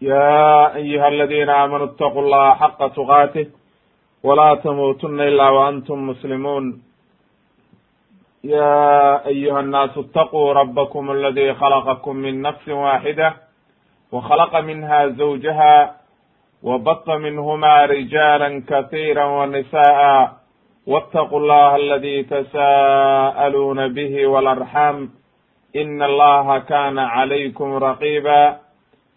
يا أيها الذين آمنوا اتقوا الله حق تقاته ولا تموتن إلا وأنتم مسلمون يا أيها الناس اتقوا ربكم الذي خلقكم من نفس واحدة وخلق منها زوجها وبط منهما رجالا كثيرا ونساء واتقوا الله الذي تساءلون به والأرحام إن الله كان عليكم رقيبا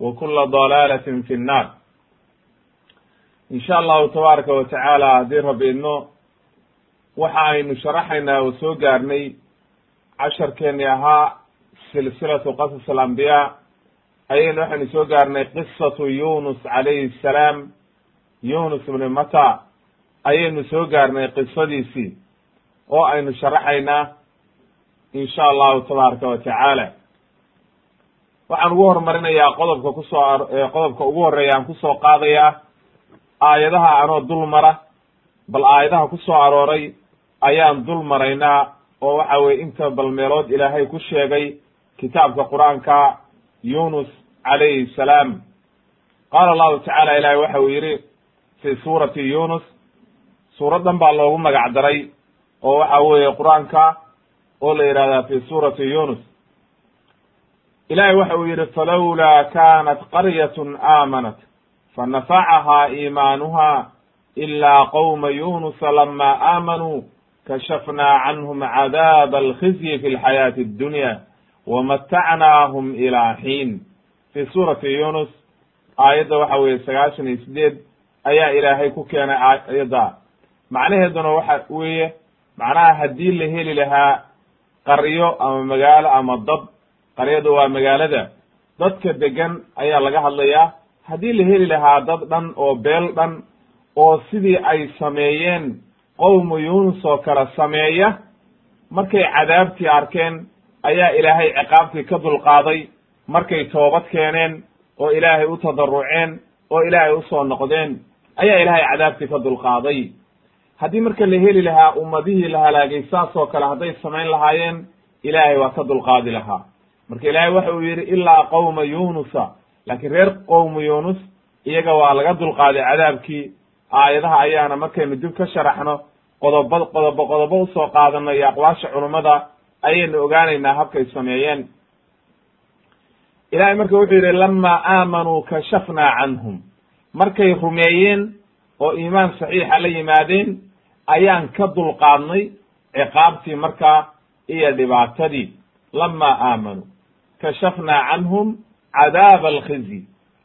wa kula dalaalatin fi nnaar. In sha allahu tabaaraka wa tacaala haddii rab idno waxa aynu sharaxaynaa oo soo gaarnay casharkeeni ahaa silsilatu qasas alambiyaa ayaynu waxaynu soo gaarnay qisatu yunus calayhi asalaam yunus ibni mata ayaynu soo gaarnay qisadiisii oo aynu sharaxaynaa in sha allahu tabaaraka wa tacaala waxaan ugu horumarinayaa qodobka ku soo qodobka ugu horreeya aan ku soo qaadayaa aayadaha anoo dul mara bal aayadaha ku soo arooray ayaan dul maraynaa oo waxa weye inta bal meelood ilaahay ku sheegay kitaabka qur'aanka yunus calayhi salaam. Qaala allahu tacaala ilahay waxa uu yidhi fi suurati yunus suuraddan baa loogu magac daray oo waxa weeye qur'aanka oo la yihahdaa fi suurati yunus ilahay waxa uu yidhi falowlaa kanat qaryatun aamanat. Fanafacahaa iimaanuha ilaa qowma yunusa lama aamanuu kashafnaa canhum cadaaba alkhizyi fi lxayaati addunya wamatacnaahum ilaa xiin fi suurati yunus aayadda waxa weeye sagaashan iyo sideed ayaa ilaahay ku keenay aayadda. Macnaheeduna waxa weeye macnaha haddii la heli lahaa qaryo ama magaalo ama dad qaryadu waa magaalada. Dadka degan ayaa laga hadlayaa haddii la heli lahaa dad dhan oo beel dhan oo sidii ay sameeyeen qowmu yunus oo kale sameeya markay cadaabtii arkeen ayaa ilaahay ciqaabtii ka dulqaaday. Markay toobad keeneen oo ilaahay u tadaruceen oo ilaahay u soo noqdeen ayaa ilaahay cadaabtii ka dulqaaday. Haddii marka la heli lahaa ummadihii la halaagay saas oo kale hadday samayn lahaayeen ilaahay waa ka dulqaadi lahaa marka ilaahay waxa uu yidhi ilaa qowma yunusa. Laakiin reer qowmu yunus iyaga waa laga dulqaaday cadaabkii. Aayadaha ayaana markaynu dib ka sharaxno qodoba qodobo qodobo u soo qaadano iyo aqwaasha culummada ayaynu ogaanaynaa habkay sameeyeen. Ilahay marka wuxuu yidhi lama aamanuu kashafnaa canhum. Markay rumeeyeen oo iimaan saxiixa la yimaadeen ayaan ka dulqaadnay ciqaabtii markaa iyo dhibaatadii. Lama aamanuu kashafnaa canhum cadaaba alkhizyi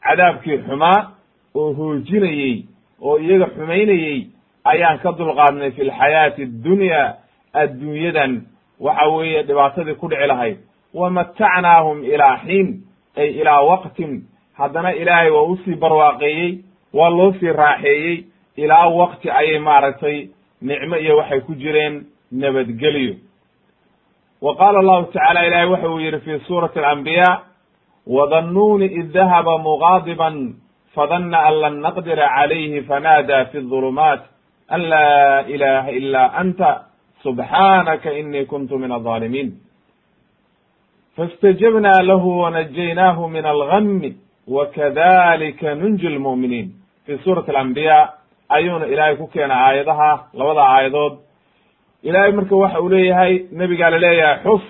cadaabkii xumaa oo hoojinayey oo iyaga xumaynayey ayaan ka dulqaadnay fi lxayaati addunya adduunyadan waxa weeye dhibaatadii ku dhici lahayd wamatacnaahum ilaa xiin ay ilaa waqtin haddana ilaahay waa u sii barwaaqeeyey waa loo sii raaxeeyey ilaa waqti ayay maaragtay nicmo iyo waxay ku jireen nabadgelyo wa qaala allahu tacala ilahay waxa uu yidhi fi suurati alambiya wdannuuni id dahaba mugaadiban fadana an lan naqdira calayhi fanaada fi ظulumaat an laa ilaha ila anta subxaanaka inii kuntu min alظaalimiin faاstajabna lahu wanajaynaahu min algami wakadalika nunji lmu'miniin fi suurati alambiya ayuuna ilaahay ku keenay aayadaha labada aayadood ilaahay marka waxa uu leeyahay nebigaa la leeyahay xus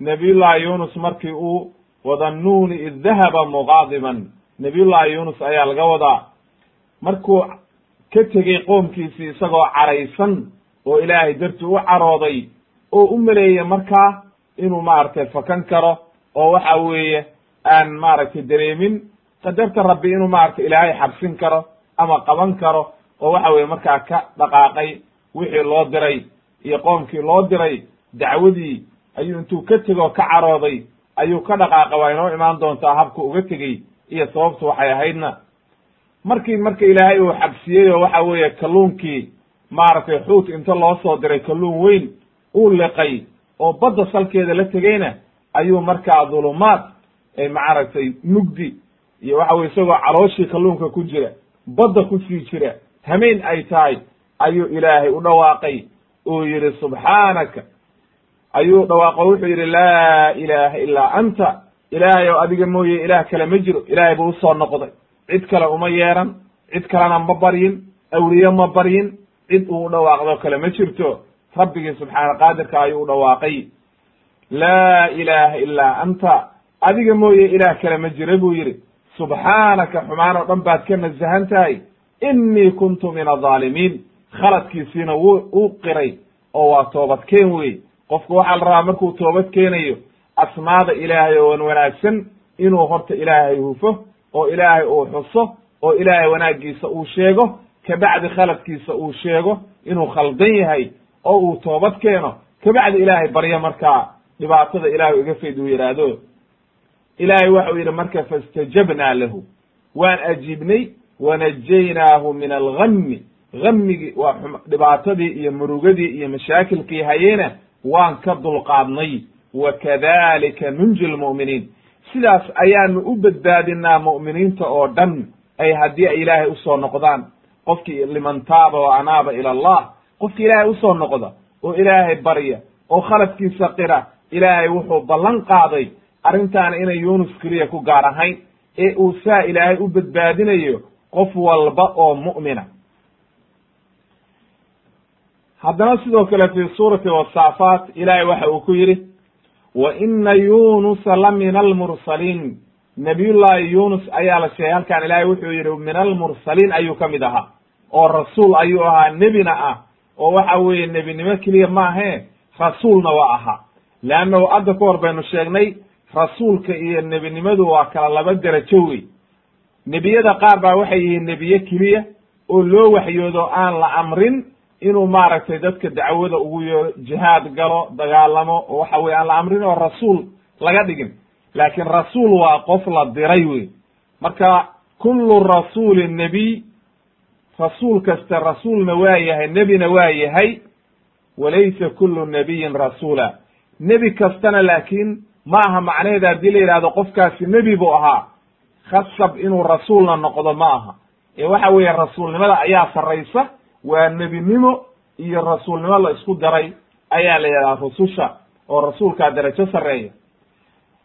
nabiyullahi yunus markii uu wadannuuni id dahaba muqaadiban. Nabiyullahi yunus ayaa laga wadaa. Markuu ka tegey qoomkiisii isagoo caraysan oo ilaahay dartii u carooday oo u maleeyey markaa inuu maaragtay fakan karo oo waxa weeye aan maaragtay dareemin qadarta rabbi inuu maaragtay ilaahay xabsin karo ama qaban karo oo waxa weye markaa ka dhaqaaqay wixii loo diray iyo qoomkii loo diray dacwadii ayuu intuu ka tegoo ka carooday ayuu ka dhaqaaqa waa inoo imaan doontaa habka uga tegey iyo sababtu waxay ahaydna. Markii marka ilaahay uu xabsiyey oo waxa weeye kalluunkii maaragtay xuut inta loo soo diray kalluun weyn uu liqay oo badda salkeeda la tegeyna ayuu markaa dhulumaad maaragtay mugdi iyo waxa weye isagoo calooshii kalluunka ku jira badda ku sii jira hameen ay tahay ayuu ilaahay u dhawaaqay uu yidhi subxaanaka ayuu dhawaaqo wuxuu yidhi laa ilaaha ilaa anta. Ilaahay oo adiga mooye ilaah kale ma jiro. Ilaahay buu u soo noqday. Cid kale uma yeeran cid kalena ma baryin awliye ma baryin cid uu dhawaaqdo kale ma jirto. Rabbigii subxaana qaadirka ayuu u dhawaaqay. Laa ilaaha ilaa anta. Adiga mooye ilaah kale ma jira buu yidhi. Subxaanaka xumaan oo dhan baad ka nasahan tahay. Innii kuntu min adaalimiin khaladkiisiina wuu uu qiray oo waa toobadkeen wey qofku waxaa la rabaa markuu toobad keenayo asmaada ilaahay oo wan wanaagsan inuu horta ilaahay hufo oo ilaahay uu xuso oo ilaahay wanaaggiisa uu sheego kabacdi khaladkiisa uu sheego inuu khaldan yahay oo uu toobad keeno kabacdi ilaahay baryo markaa dhibaatada ilaahay iga fayd uu yidhaahdo ilaahay waxau yidhi marka faistajabnaa lahu. Waan ajiibnay wanajaynaahu min algami gamigii waa dhibaatadii iyo murugadii iyo mashaakilkii hayeena waan ka dulqaadnay. Wakadalika nunji lmu'miniin sidaas ayaanu u badbaadinaa mu'miniinta oo dhan ay haddii ay ilaahay u soo noqdaan. Qofkii liman taaba wa anaaba ila allah. Qofki ilaahay u soo noqda oo ilaahay barya oo khaladkiisa qira ilaahay wuxuu ballan qaaday arrintaana inay yunus keliya ku gaar ahayn. Ee uu saa ilaahay u badbaadinayo qof walba oo mu'mina haddana sidoo kale fi suurati wasaafaat ilaahay waxa uu ku yidhi wa ina yunusa la min almursaliin nabiyullaahi yunus ayaa la sheegay halkan ilaahay wuxuu yidhi min almursaliin ayuu ka mid ahaa oo rasuul ayuu ahaa nebina ah oo waxa weeye nebinimo keliya maahe rasuulna waa ahaa. Leannahu adda ka hor baynu sheegnay rasuulka iyo nebinimadu waa kala laba derajo wey nebiyada qaar baa waxay yihiin nebiye keliya oo loo waxyoodo aan la amrin inuu maaragtay dadka dacwada ugu yeero jihaad galo dagaalamo oo waxa weye aan la amrin oo rasuul laga dhigin. Laakiin rasuul waa qof la diray wey marka kullu rasuulin nebiy rasuul kasta rasuulna waa yahay nebina waa yahay walaysa kullu nebiyin rasuula. Nebi kastana laakiin ma aha macnaheeda haddii la yidhahdo qofkaasi nebi buu ahaa. Khasab inuu rasuulna noqdo ma aha. Ee waxa weeye rasuulnimada ayaa sarraysa waa nebinimo iyo rasuulnimo la isku daray ayaa la yidhahdaa rususha oo rasuulkaa darajo sarreeya.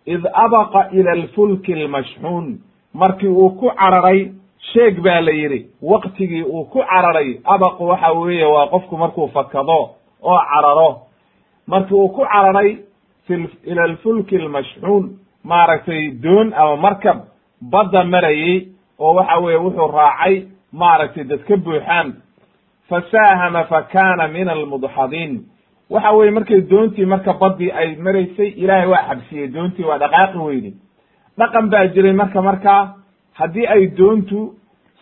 Id abaqa ila alfulki almashxuun markii uu ku cararay sheeg baa la yidhi waktigii uu ku cararay abaqu waxa weeye waa qofku markuu fakado oo cararo. Markii uu ku cararay ila alfulki almashxuun maaragtay doon ama markab badda marayey oo waxa weeye wuxuu raacay maaragtay dad ka buuxaan fasaahama fakana min almudxadiin waxa weye markay doontii marka baddii ay maraysay ilaahay waa xabsiyey doontii waa dhaqaaqi weyday dhaqan baa jiray marka markaa haddii ay doontu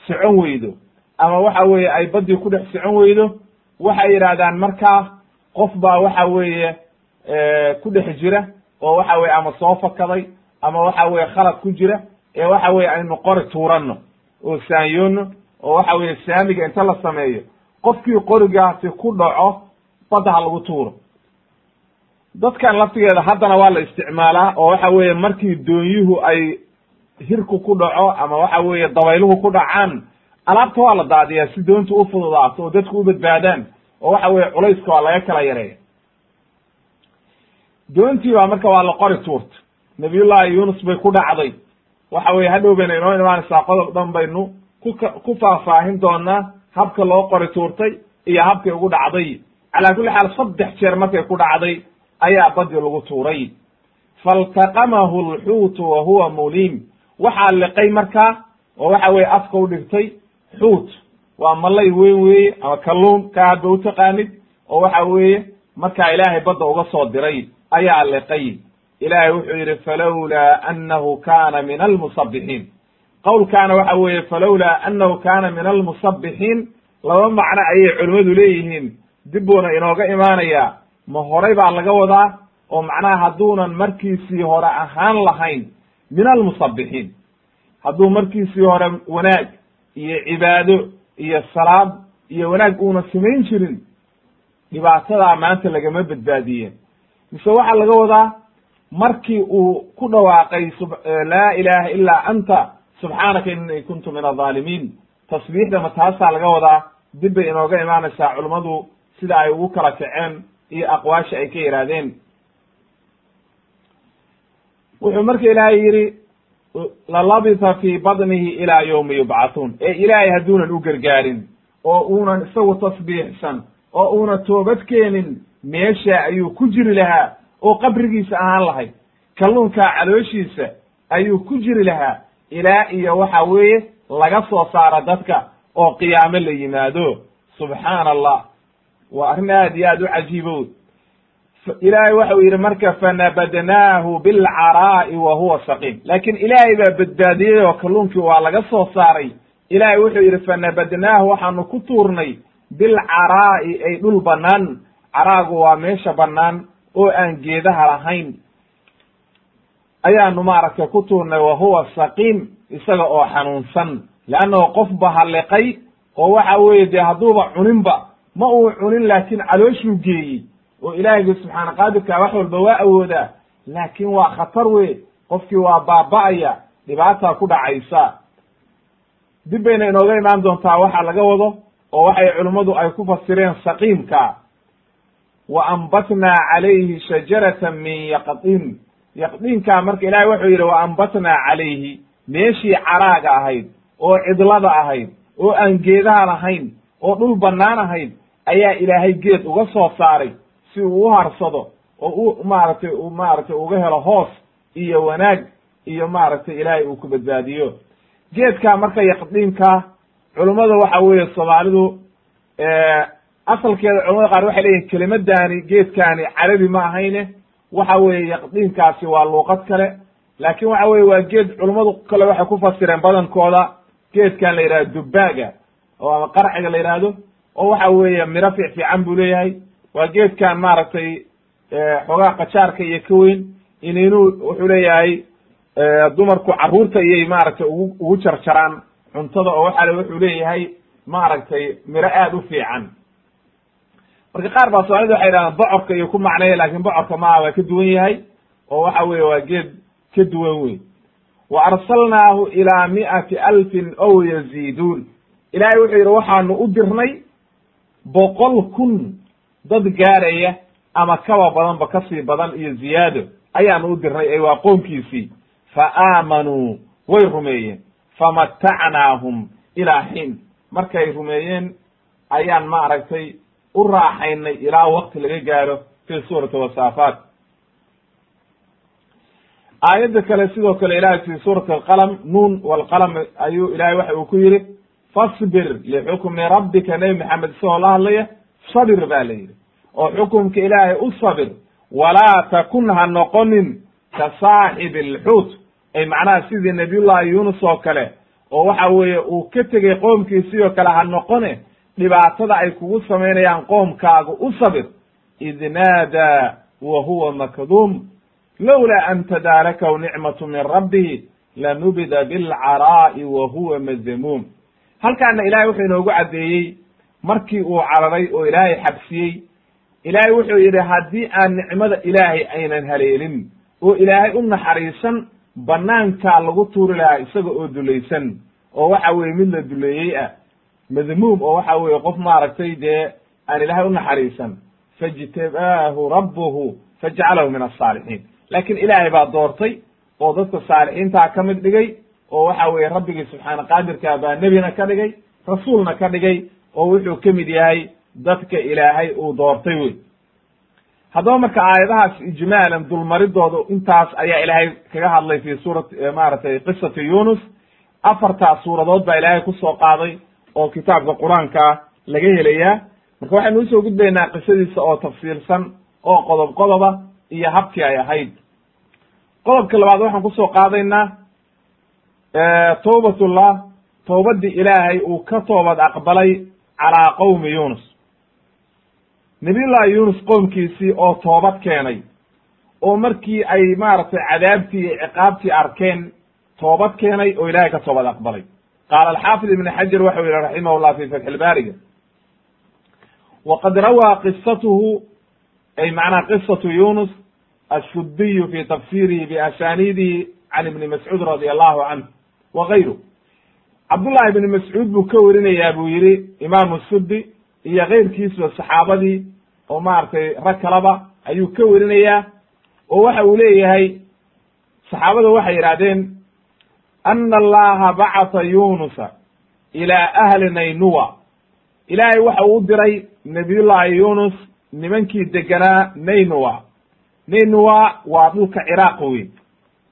socon weydo ama waxa weeye ay baddii ku dhex socon weydo waxay yidhaahdaan markaa qof baa waxa weeye ku dhex jira oo waxa weye ama soo fakaday ama waxa weye khalad ku jira ee waxa weye aynu qori tuuranno oo saanyoono oo waxa weye saamiga inta la sameeyo qofkii qorigaasi ku dhaco badda ha lagu tuuro. Dadkan laftigeeda haddana waa la isticmaalaa oo waxa weeye markii doonyuhu ay hirku ku dhaco ama waxa weeye dabayluhu ku dhacaan alaabta waa la daadiyaa si doontu u fududaato oo dadku u badbaadaan oo waxa weye culayska waa laga kala yareeya. Doontii baa marka waa la qori tuurta. Nabiyullahi yunus bay ku dhacday. Waxa weye hadhow bayna inoo imaanaysaa qodob dhan baynu kuka ku faahfaahin doonaa habka loo qori tuurtay iyo habkay ugu dhacday. Calaa kulli xaal saddex jeer markay ku dhacday ayaa badii lagu tuuray. Faltaqamahu alxuutu wa huwa muliim. Waxaa liqay markaa oo waxa weye afka u dhigtay xuut. Waa malay weyn weeye ama kalluun ka hadba utaqaanid oo waxa weeye markaa ilaahay badda uga soo diray ayaa liqay. Ilaahay wuxuu yidhi falowlaa annahu kana min almusabixiin qowlkaana waxa weeye falowlaa annahu kana min almusabixiin laba macno ayay culimmadu leeyihiin. Dib buuna inooga imaanayaa. Ma horay baa laga wadaa oo macnaha hadduunan markiisii hore ahaan lahayn min almusabixiin hadduu markiisii hore wanaag iyo cibaado iyo salaad iyo wanaag uuna samayn jirin dhibaatadaa maanta lagama badbaadiyeen. Mise waxaa laga wadaa markii uu ku dhawaaqay laa ilaha ilaa anta subxaanaka inii kuntu min adaalimiin tasbiixda ma taasaa laga wadaa? Dib bay inooga imaanaysaa culummadu sida ay ugu kala kaceen iyo aqwaasha ay ka yidhaahdeen wuxuu marka ilaahay yidhi lalabisa fii badnihi ilaa yowmi yubcathuun. Ee ilaahay hadduunan u gargaarin oo uunan isagu tasbiixsan oo una toobad keenin meesha ayuu ku jiri lahaa oo qabrigiisa ahaan lahayd kalluunkaa calooshiisa ayuu ku jiri lahaa ilaa iyo waxa weeye laga soo saaro dadka oo qiyaamo la yimaado. Subxaana allah waa arrin aad iyo aad u cajiibo ilaahay waxa uu yidhi marka fanabadnaahu bilcaraa'i wa huwa saqiim. Laakiin ilaahay baa badbaadiyey oo kalluunkii waa laga soo saaray. Ilaahay wuxuu yidhi fanabadnaahu waxaanu ku tuurnay bilcaraa'i ay dhul bannaan. Caraagu waa meesha bannaan oo aan geedaha lahayn ayaanu maaragtay ku tuurnay wa huwa saqiim isaga oo xanuunsan. Leannahu qof ba halliqay oo waxa weeye dee hadduuba cuninba ma uu cunin laakiin calooshuu geeyey oo ilaahiyga subxaana qaadirka wax walba waa awoodaa. Laakiin waa khatar wey qofkii waa baaba'aya dhibaataa ku dhacaysa. Dib bayna inooga imaan doontaa waxa laga wado oo waxay culimmadu ay ku fasireen saqiimka. Wa ambatnaa calayhi shajaratan min yaqdiin yaqdiinkaa marka ilahay wuxuu yidhi wa ambatnaa calayhi. Meeshii caraaga ahayd oo cidlada ahayd oo aan geedaha lahayn oo dhul bannaan ahayd ayaa ilaahay geed uga soo saaray si uu u harsado oo u maaragtay u maaragtay uga helo hoos iyo wanaag iyo maaragtay ilaahay uu ku badbaadiyo. Geedkaa marka yaqdiinkaa culummada waxa weeye soomaalidu asalkeeda culamada qaar waxay leeyihiin kelimadaani geedkaani carabi ma ahayne waxa weeye yaqdiinkaasi waa luuqad kale laakin waxa weye waa geed culummadu kale waxay ku fasireen badankooda geedkan la yidhahdo dubbaaga oo ama qarciga la yidhaahdo oo waxa weeye miro fiic fiican buu leeyahay. Waa geedkan maaragtay xoogaa qajaarka iyo ka weyn ininu wuxuu leeyahay dumarku carruurta iyay maaragtay ugu ugu jarjaraan cuntada oo waxa wuxuu leeyahay maaragtay miro aad u fiican marka qaar baa soomaalida waxay yidhahdaan bocorka iyo ku macneeya laakiin bocorka maa waa ka duwan yahay oo waxa weye waa geed ka duwan wey wa arsalnaahu ilaa mi'ati alfin ow yaziiduun. Ilahay wuxuu yidhi waxaanu u dirnay boqol kun dad gaaraya ama kaba badanba ka sii badan iyo ziyaado ayaanu u dirnay ee waa qoomkiisii fa aamanuu way rumeeyeen. Famatacnaahum ilaa xiin markay rumeeyeen ayaan maaragtay u raaxaynay ilaa wakti laga gaaro fi suurati wasaafaat. Aayadda kale sidoo kale ilahay fi suurati alqalam nuun walqalam ayuu ilahay waxa uu ku yidhi fasbir lixukmi rabbika nebi maxamed isagoo la hadlaya sabir ba la yidhi. Oo xukumka ilaahay u sabir walaa takun ha noqonin ka saaxibi alxuut ay macnaha sidii nabiyullahi yuunus oo kale oo waxa weeye uu ka tegey qoomkiisii oo kale ha noqone dhibaatada ay kugu samaynayaan qoomkaaga u sabir id naadaa wa huwa makduum lowlaa an tadaarakahu nicmatu min rabbihi lanubida bilcaraa'i wa huwa madmuum. Halkaana ilahay wuxuu inoogu caddeeyey markii uu cararay oo ilaahay xabsiyey ilaahay wuxuu yidhi haddii aan nicmada ilaahay aynan haleelin oo ilaahay u naxariisan banaankaa lagu tuuri lahaa isaga oo dulaysan oo waxa weye mid la duleeyey ah madmuum oo waxa weye qof maaragtay dee aan ilaahay u naxariisan fajtabaahu rabbuhu fajcalahu min asaalixiin laakiin ilaahay baa doortay oo dadka saalixiintaa ka mid dhigay oo waxa weye rabbigii subxaana qaadirkaa baa nebina ka dhigay rasuulna ka dhigay oo wuxuu ka mid yahay dadka ilaahay uu doortay wey haddaba marka aayadahaas ijmaalan dulmaridooda intaas ayaa ilaahay kaga hadlay fi suurati maaragtay qisati yunus afartaas suuradood baa ilaahay ku soo qaaday oo kitaabka qur'aanka laga helayaa. Marka waxaynu u soo gudbaynaa qisadiisa oo tafsiilsan oo qodob qodoba iyo habkii ay ahayd. Qodobka labaad waxaan ku soo qaadaynaa tawbatullah towbaddii ilaahay uu ka toobad aqbalay calaa qowmi yunus nabiyullahi yunus qoomkiisii oo toobad keenay oo markii ay maaragtay cadaabtii iyo ciqaabtii arkeen toobad keenay oo ilaahay ka toobad aqbalay qaala alxaafid ibn xajar waxau yihi raximahullah fi fatxi lbaariga waqad rawaa qisatuhu ay macnaha qisatu yunus ashudiyu fi tafsirihi biasaniidihi can ibni mascuud radi allahu canhu wa gayru cabdullahi ibni mascuud buu ka warinayaa buu yihi imaamu sudi iyo keyrkiisba saxaabadii oo maaragtay rag kalaba ayuu ka werinayaa oo waxa uu leeyahay saxaabada waxay yidhahdeen ana allaha bacata yunusa ilaa ahli naynuwa ilaahay waxa uu diray nabiyullahi yunus nimankii deganaa naynuwa naynuwa waa dhulka ciraaq wey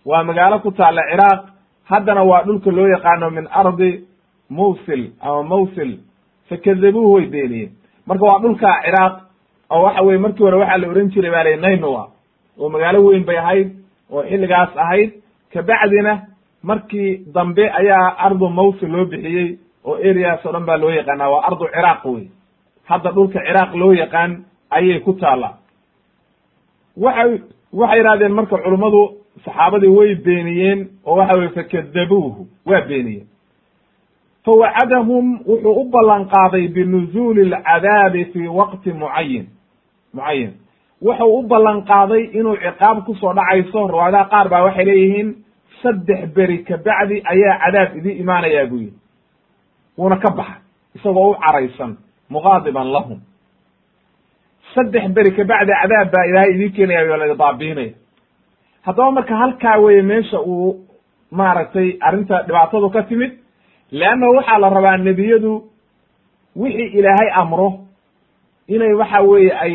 waa magaalo ku taalla ciraaq haddana waa dhulka loo yaqaano min ardi mawsil ama mawsil fakadabuuhu way beeniyeen marka waa dhulka ciraaq oo waxa weye markii hore waxaa la ohan jiray baa la naynowa oo magaalo weyn bay ahayd oo xilligaas ahayd kabacdina markii dambe ayaa ardu mawsil loo bixiyey oo areas oo dhan baa loo yaqaana waa ardu ciraaq wey hadda dhulka ciraaq loo yaqaan ayay ku taallaa. Waxay waxay yidhahdeen marka culummadu saxaabadii way beeniyeen oo waxa weye fakadabuuhu waa beeniyeen. Fawacadahum wuxuu u ballan qaaday binuzuuli alcadaabi fi waqti mucayin mucayan wuxuu u ballan qaaday inuu ciqaab ku soo dhacayso riwaayadaha qaar baa waxay leeyihiin saddex beri kabacdi ayaa cadaab idii imaanayaa buu yihi wuuna ka baxa isagoo u caraysan muqaadiban lahum. Saddex beri kabacdi cadaab baa ilaahay idii keenaya waa la baabiinaya haddaba marka halkaa weye meesha uu maaragtay arrinta dhibaatadu ka timid leanna waxaa la rabaa nebiyadu wixii ilaahay amro inay waxa weeye ay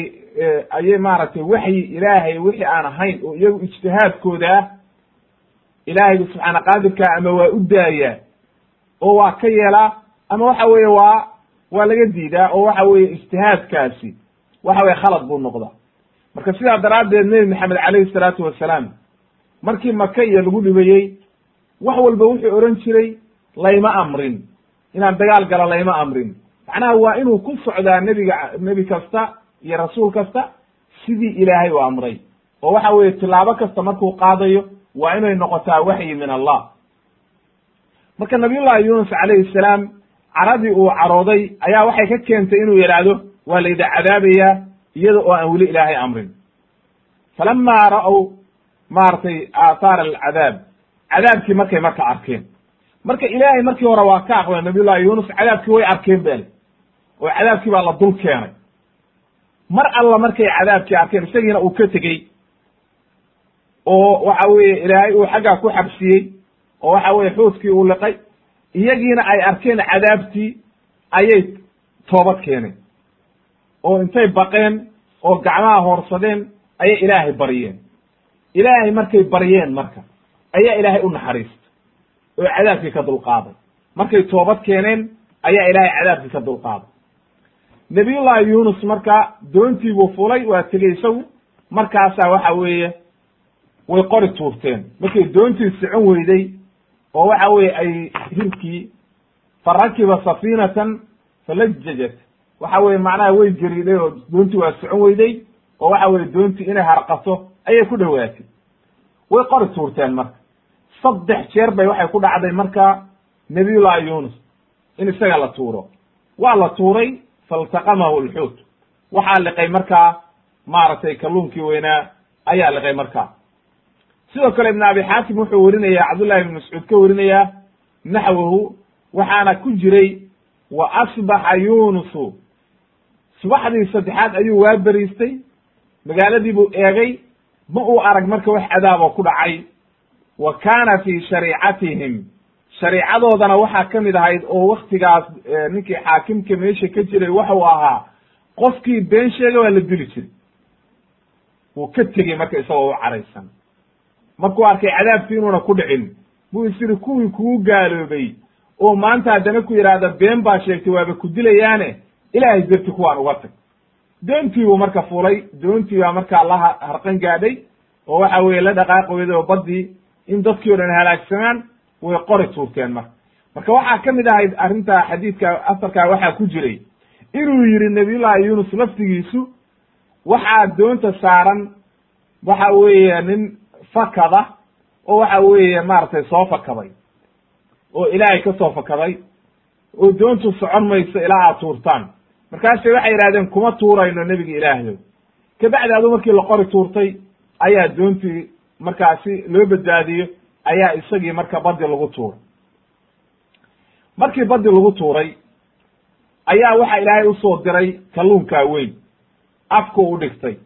ayay maaragtay waxyi ilaahay wixii aan ahayn oo iyagu ijtihaadkooda ah ilaahaygu subxaana qaadirka ama waa u daayaa oo waa ka yeelaa ama waxa weeye waa waa laga diidaa oo waxa weeye ijtihaadkaasi waxa weye khalad buu noqdaa. Marka sidaa daraaddeed nebi maxamed calayhi salaatu wasalaam markii maka iyo lagu dhibayey wax walba wuxuu ohan jiray layma amrin. Inaan dagaal galo layma amrin. Macnaha waa inuu ku socdaa nebiga nebi kasta iyo rasuul kasta sidii ilaahay u amray oo waxa weeye tilaabo kasta markuu qaadayo waa inay noqotaa waxyi min allah. Marka nabiyullahi yunus calayhi salaam caradii uu carooday ayaa waxay ka keentay inuu yidhaahdo waa layda cadaabayaa iyada oo aan weli ilaahay amrin. Falama ra'w maaragtay aathaar alcadaab. Cadaabkii markay marka arkeen. Marka ilaahay markii hore waa ka aqbalay nabiyullahi yunus cadaabkii way arkeen bale oo cadaabkii baa la dul keenay. Mar alla markay cadaabkii arkeen isagiina uu ka tegey oo waxa weeye ilaahay uu xaggaa ku xabsiyey oo waxa weye xuudkii uu liqay iyagiina ay arkeen cadaabtii ayay toobad keeneen. oo intay baqeen oo gacmaha hoorsadeen ayay ilaahay baryeen ilaahay markay baryeen marka ayaa ilaahay u naxariistay oo cadaabkii ka dulqaaday. markay toobad keeneen ayaa ilaahay cadaabkii ka dulqaaday. Nabiyullahi yunus marka doontii buu fulay waa tegey isagu. markaasaa waxa weeye way qori tuurteen. Markay doontii socon weyday oo waxa weeye ay hirkii fa rakiba safiinatan falajajat waxa weye macnaha way geriiday oo doontii waa socon weyday oo waxa weye doontii inay harqato ayay ku dhowaatay way qori tuurteen marka. Saddex jeer bay waxay ku dhacday marka nabiyullahi yunus in isaga la tuuro. Waa la tuuray faltaqamahu lxuut waxaa liqay markaa maaragtay kalluunkii weynaa ayaa liqay markaa sidoo kale ibn abi xaakim wuxuu werinaya cabdullahi ibn mascuud ka werinayaa naxwahu waxaana ku jiray wa asbaxa yunusu. Subaxdii saddexaad ayuu waa beriistay magaaladii buu eegay ma uu arag marka wax cadaaboo ku dhacay. Wa kaana fi shariicatihim. Shariicadoodana waxaa ka mid ahayd oo waktigaas ninkii xaakimka meesha ka jiray waxau ahaa qofkii been sheega waa la dili jiray. Wuu ka tegey marka isagoo u caraysan markuu arkay cadaabkii inuuna ku dhicin buu is iri kuwii kugu gaaloobay oo maanta haddana ku yidhaahda been baa sheegtay waaba ku dilayaane ilaahay darti kuwaan uga tag. Doontii buu marka fulay doontii baa markaa la harqan gaadhay oo waxa weeye la dhaqaaqi weyday oo baddii in dadkii o dhan halaagsamaan way qori tuurteen marka. Marka waxaa ka mid ahayd arrinta xadiidka asarkaa waxaa ku jiray inuu yidhi nabiyullahi yunus laftigiisu waxaa doonta saaran waxa weeye nin fakada oo waxa weeye maaragtay soo fakaday oo ilaahay ka soo fakaday oo doontu socon mayso ilaa aad tuurtaan. Markaasay waxay yidhahdeen kuma tuurayno nebiga ilaahyo kabacdi adu markii la qori tuurtay ayaa doontii markaasi loo badbaadiyo ayaa isagii marka badi lagu tuuray. Markii badi lagu tuuray ayaa waxaa ilaahay u soo diray kalluunkaa weyn. Afku u dhigtay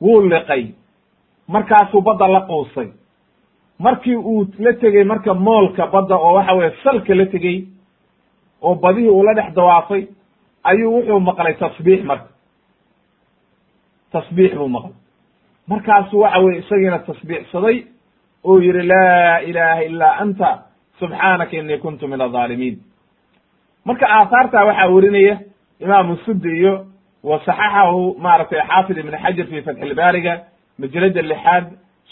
wuu liqay markaasuu badda la quusay. Markii uu la tegey marka moolka badda oo waxa weye salka la tegey oo badihii uu la dhex dawaafay ayuu wuxuu maqlay tasbiix marka. Tasbiix buu maqlay. Markaasu waxa weye isagiina tasbiixsaday oo yihi laa ilaha ilaa anta subxaanaka inii kuntu min adaalimiin marka aahaarta waxaa werinaya imaamu sudi iyo wa saxaxahu maaragtay xaafid ibn xajar fi fatxi ilbaariga majalada lixaad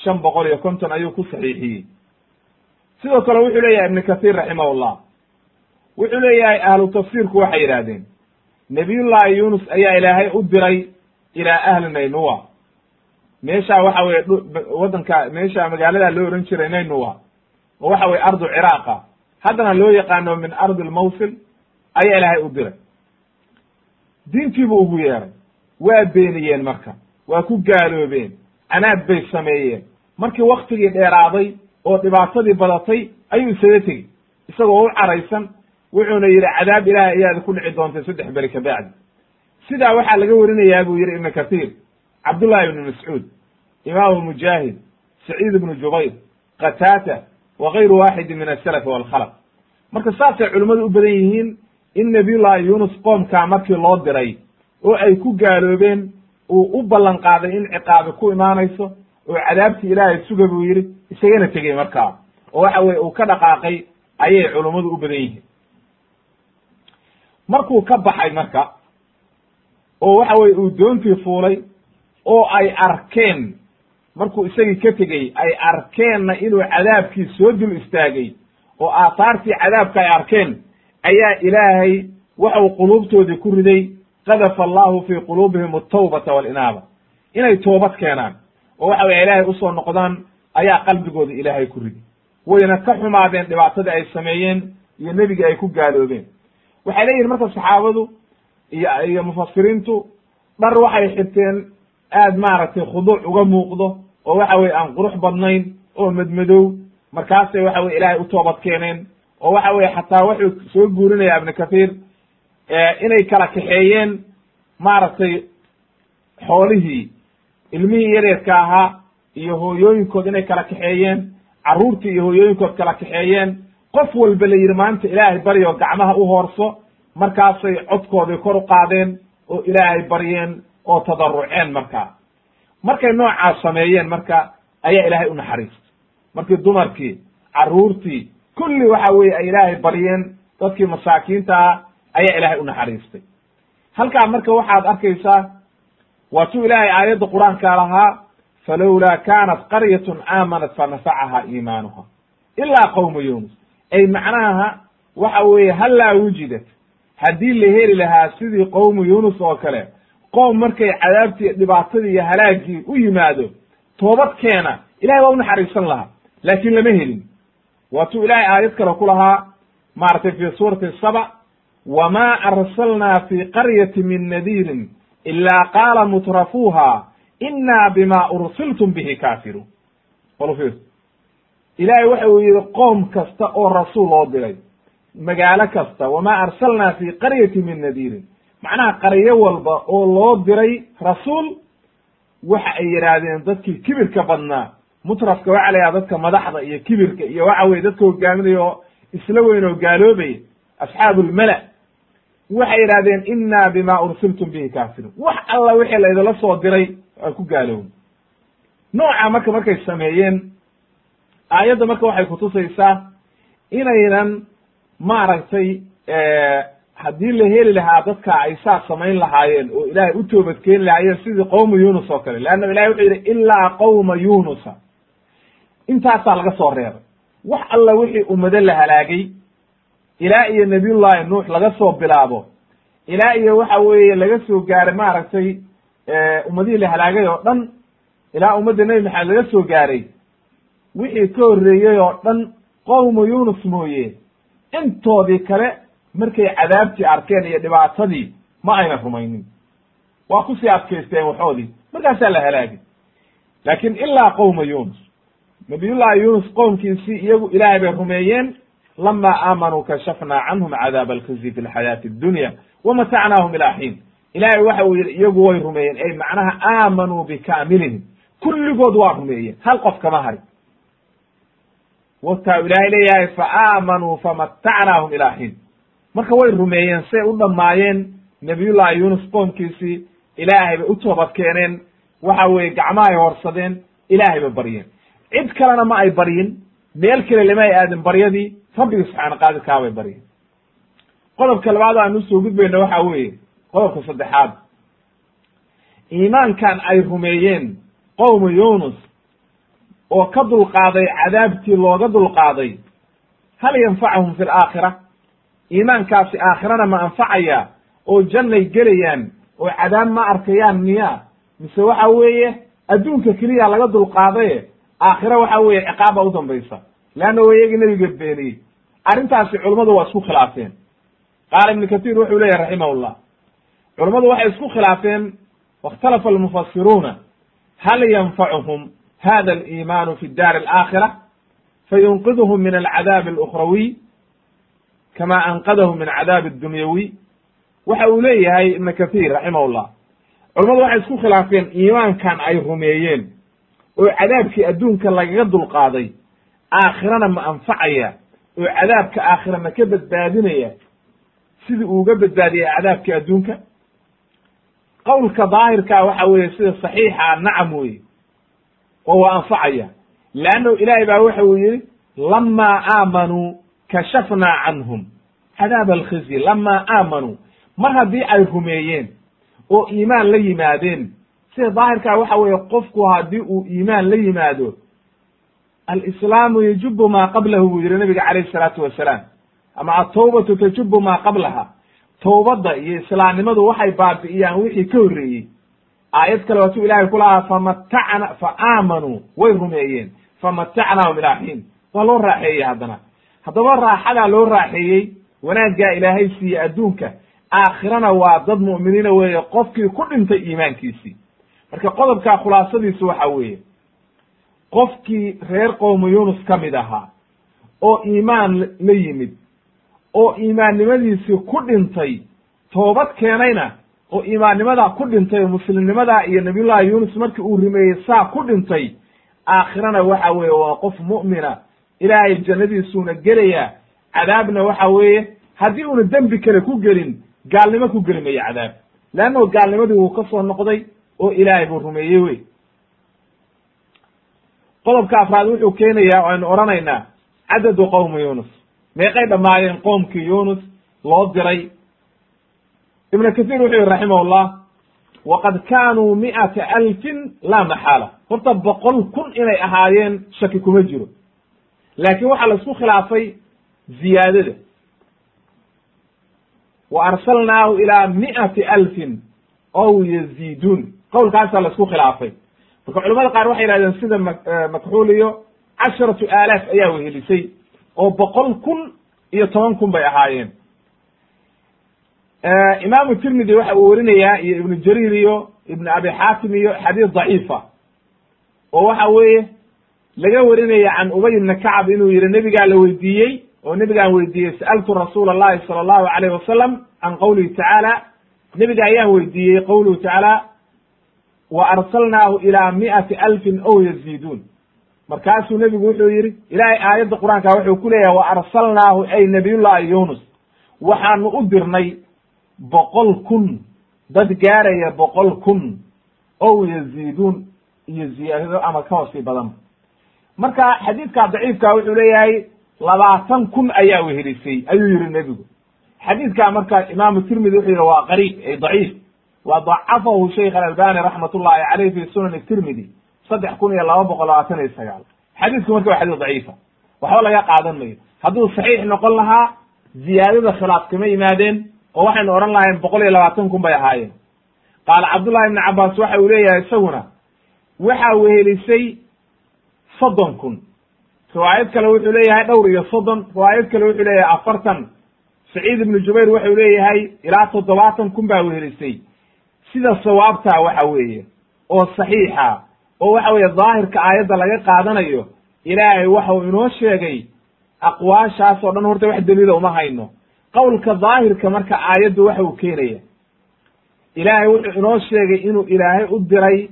shan boqol iyo konton ayuu ku saxiixiyey. Sidoo kale wuxuu leeyahay ibn kathir raximahullah. Wuxuu leeyahay ahlu tafsiirku waxay yidhahdeen nabiyullahi yunus ayaa ilaahay u diray ilaa ahli naynuwa meesha waxa weye waddanka meesha magaalada loo ohan jiray naynuwa oo waxa weye ardu ciraaqa. Haddana loo yaqaano min ardi lmawsil ayaa ilaahay u diray. Diintiibuu ugu yeeray. Waa beeniyeen marka. Waa ku gaaloobeen canaad bay sameeyeen. Markii waktigii dheeraaday oo dhibaatadii badatay ayuu isaga tegey. Isagoo u caraysan wuxuuna yidhi cadaab ilaahay ayaad ku dhici doontay saddex beri kabacdi sidaa waxaa laga warinayaa buu yidhi ibnu kathiir cabdullahi ibnu mascuud imaamu mujaahid saciid ibnu jubayr qataata wa gayru waaxidin min asalaf walkhalaq marka saasay culimmadu u badan yihiin in nabiyullahi yunus qoomkaa markii loo diray oo ay ku gaaloobeen uu u ballan qaaday in ciqaabi ku imaanayso oo cadaabtii ilaahay suga buu yidhi isagana tegey markaa. Oo waxa weye uu ka dhaqaaqay ayay culummadu u badan yihiin. Markuu ka baxay marka oo waxa weye uu doontii fuulay oo ay arkeen markuu isagii ka tegey ay arkeenna inuu cadaabkii soo dul istaagay oo aathaartii cadaabka ay arkeen ayaa ilaahay waxau quluubtoodii ku riday qadafa allahu fii quluubihim altawbata walinaaba inay toobad keenaan oo waxa weye ilaahay u soo noqdaan ayaa qalbigooda ilaahay ku riday wayna ka xumaadeen dhibaatadii ay sameeyeen iyo nebigii ay ku gaaloobeen waxay leeyihiin marka saxaabadu iyo iyo mufasiriintu dhar waxay xirteen aad maaragtay khuduuc uga muuqdo oo waxa weye aan qurux badnayn oo madmadow markaasay waxa weye ilaahay u toobad keeneen oo waxa weye xataa wuxuu soo guurinaya ibnu kathiir inay kala kaxeeyeen maaragtay xoolihii ilmihii yaryarka ahaa iyo hooyooyinkood inay kala kaxeeyeen carruurtii iyo hooyooyinkood kala kaxeeyeen qof walba la yidhi maanta ilaahay baryo gacmaha u hoorso markaasay codkoodii kor u qaadeen oo ilaahay baryeen oo tadaruceen markaa. Markay noocaas sameeyeen marka ayaa ilaahay u naxariistay. Markii dumarkii carruurtii kulli waxa weye ay ilaahay baryeen dadkii masaakiinta ah ayaa ilaahay u naxariistay. Halkaa marka waxaad arkaysaa waa tuu ilaahay aayadda qur'aanka lahaa falowlaa kaanat qaryatun aamanat fanafacaha iimaanuha ilaa qowma yunus ay macnaha waxa weeye hallaa wujidat. Haddii la heli lahaa sidii qowmu yunus oo kale qoom markay cadaabtii dhibaatadii iyo halaagii u yimaado toobad keena ilahay waa u naxariisan lahaa laakiin lama helin. Waatuu ilaahay aayad kale ku lahaa maaragtay fi suurati saba wma arsalnaa fi qaryati min nadiirin ilaa qaala mutrafuuha ina bima ursiltum bihi kaafiruun walfiir ilaahay waxa uu yihi qoom kasta oo rasuul loo diray magaalo kasta wama arsalnaa fi qaryati min nadiirin macnaha qaryo walba oo loo diray rasuul waxa ay yidhaahdeen dadkii kibirka badnaa. Mutrafka waxa la dadka madaxda iyo kibirka iyo waxa weye dadka hogaaminaya oo isla weyn oo gaaloobaya asxaabu lmala waxay yidhahdeen inna bima ursiltum bihi kaafiruun wax alla wixii laydinla soo diray waa ku gaaloobay nooca marka markay sameeyeen aayadda marka waxay kutusaysaa inaynan maaragtay haddii la heli lahaa dadka ay saas samayn lahaayeen oo ilaahay u toobadkeeni lahaayeen sidii qowma yunus oo kale leanna ilahay wuxuu yidhi ilaa qowma yunusa intaasaa laga soo reebay. Wax alla wixii ummado la halaagay ilaa iyo nabiyullahi nuux laga soo bilaabo. Ilaa iyo waxa weeye laga soo gaaray maaragtay ummadihii la halaagay oo dhan ilaa ummadda nebi maxamed laga soo gaaray. Wixii ka horreeyey oo dhan qowma yunus mooye intoodii kale markay cadaabtii arkeen iyo dhibaatadii ma ayna rumaynin. Waa ku sii adkaysteen waxoodii markaasaa la halaagay. Laakin ilaa qowma yunus nabiyullahi yunus qowmkiisii iyagu ilaahay bay rumeeyeen lama aamanuu kashafnaa canhum cadaaba alkhizi fi lxayaati addunya wamatacnaahum ilaa xiin ilaahay waxa uu yidhi iyagu way rumeeyeen ay macnaha aamanuu bikaamilihim kulligood waa rumeeyeen hal qof kama hari wata ilaahay leeyahay fa aamanuu famatacnaahum ilaa xiin marka way rumeeyeen say u dhammaayeen nabiyullahi yunus qoomkiisii ilaahay bay u toobad keeneen waxa weeye gacmahay horsadeen ilaahay bay baryeen cid kalena ma ay baryin meel kale lama ay aadin baryadii rabbigi subxaana qaadirkaa bay baryeen qodobka labaad aan u soo gudbayna waxa weeye qodobka saddexaad. Iimaankan ay rumeeyeen qowma yunus oo ka dulqaaday cadaabtii looga dulqaaday hal yanfachum fi alaakhira iimaankaasi aakhirana ma anfacaya oo jannay gelayaan oo cadaab ma arkayaan miya mise waxa weeye adduunka keliya laga dulqaadaye aakhira waxa weeye ciqaaba u dambaysa. Leanna wa iyagii nebiga beeniyey. Arrintaasi culummadu waa isku khilaafeen. Qaala ibnu katir wuxuu leyahy raximahullah. Culummadu waxay isku khilaafeen wakhtalafa almufasiruuna hal yanfacuhum hada aliimaanu fi daari alaakhira fayunqidhum min alcadaabi alukhrawiy kama anqadahu min cadaabi addunyawiy waxa uu leeyahay ibnu kathir raximahullah. Culummadu waxay isku khilaafeen iimaankan ay rumeeyeen oo cadaabkii adduunka lagaga dulqaaday aakhirana ma anfacaya oo cadaabka aakhira ma ka badbaadinaya sidii uuga badbaadiyay cadaabkii adduunka? Qowlka daahirkaa waxa weeye sida saxiixa nacam weye oo waa anfacaya. Leannahu ilaahay baa waxa uu yihi lamaa aamanuu kashafnaa canhum. Cadaab alkhizyi lamaa aamanuu mar haddii ay rumeeyeen oo iimaan la yimaadeen sida daahirkaa waxa weeye qofku haddii uu iimaan la yimaado alislaamu yajubu maa qablahu buu yihi nabiga calayh isalaatu wasalaam. Ama atawbatu tajubu maa qablaha. Towbadda iyo islaamnimadu waxay baabi'iyaan wixii ka horreeyey. Aayad kale waatuu ilahay ku lahaa famatacna fa aamanuu way rumeeyeen. Famatacnaahum ilaa xiin waa loo raaxeeyey haddana. Haddaba raaxadaa loo raaxeeyey wanaaggaa ilaahay siiye adduunka aakhirana waa dad mu'miniina weeye qofkii ku dhintay iimaankiisii marka qodobkaa khulaasadiisu waxa weeye qofkii reer qowma yunus ka mid ahaa oo iimaan la yimid oo iimaannimadiisii ku dhintay toobad keenayna oo iimaannimadaa ku dhintay oo muslimnimadaa iyo nabiyullahi yunus markii uu rumeeyey saa ku dhintay aakhirana waxa weeye waa qof mu'mina ilaahay jannadiisuuna gelaya cadaabna waxa weeye haddii uuna dembi kale ku gelin gaalnimo ku geli mayo cadaab. Leannahu gaalnimadii wuu ka soo noqday oo ilaahay buu rumeeyey wey qodobka afraad wuxuu keenayaa aynu odhanaynaa cadadu qowmi yunus meeqay dhammaayeen qoomkii yunus loo diray? Ibnu kathir wuxuu yihi raximahullah waqad kaanuu mi'ata alfin laa maxaala. Horta boqol kun inay ahaayeen shaki kuma jiro. Laakiin waxaa la isku khilaafay ziyaadada. Wa arsalnaahu ilaa mi'ati alfin ow yaziiduun qowlkaasaa la isku khilaafay. Marka culamada qaar waxay yihahdeen sida makxuul iyo casharatu aalaaf ayaa wehelisay oo boqol kun iyo toban kun bay ahaayeen. Imaamu tirmidi waxa uu werinayaa iyo ibnu jariir iyo ibnu abi xaatim iyo xadiis daciifa oo waxa weeye laga werinaya can ubay ibni kacab inuu yihi nebigaa la weydiiyey oo nebigaan weydiiyey sa'altu rasuula allahi sala allahu alayh wasalam can qowlihi tacaala nebiga ayaan weydiiyey qowluhu tacaala wa arsalnaahu ilaa mi'ati alfin ow yaziiduun markaasuu nebigu wuxuu yidhi ilaahay aayadda qur'aanka wuxuu ku leeyahay wa arsalnaahu ay nabiyullahi yunus waxaanu u dirnay boqol kun dad gaaraya boqol kun ow yaziiduun iyo ziyaadado ama ka hoosii badan. Marka xadiidka daciifka wuxuu leeyahay labaatan kun ayaa wehelisay ayuu yihi nebigu. Xadiidkaa marka imaamu tirmidi wuxuu yihi waa qariib ay daciif wa dacafahu sheikh alalbani raxmat ullahi caleyh fi sunan tirmidi saddex kun iyo laba boqol labaatan iyo sagaal xadiidku marka waa xadiis daciifa waxba laga qaadan mayo hadduu saxiix noqon lahaa ziyaadada khilaaf kama yimaadeen oo waxaynu odhan lahayn boqol iyo labaatan kun bay ahaayeen qaala cabdullahi ibni cabaas waxa uu leeyahay isaguna waxa wehelisay soddon kun riwaayad kale wuxuu leeyahay dhowr iyo soddon riwaayad kale wuxuu leeyahay afartan saciid ibnu jubayr wuxuu leeyahay ilaa toddobaatan kun baa wehelisay sida sawaabtaa waxa weeye oo saxiixa oo waxa weeye daahirka aayadda laga qaadanayo ilaahay waxau inoo sheegay aqwaashaas oo dhan horta wax daliila uma hayno. Qowlka daahirka marka aayaddu waxa uu keenaya ilaahay wuxuu inoo sheegay inuu ilaahay u diray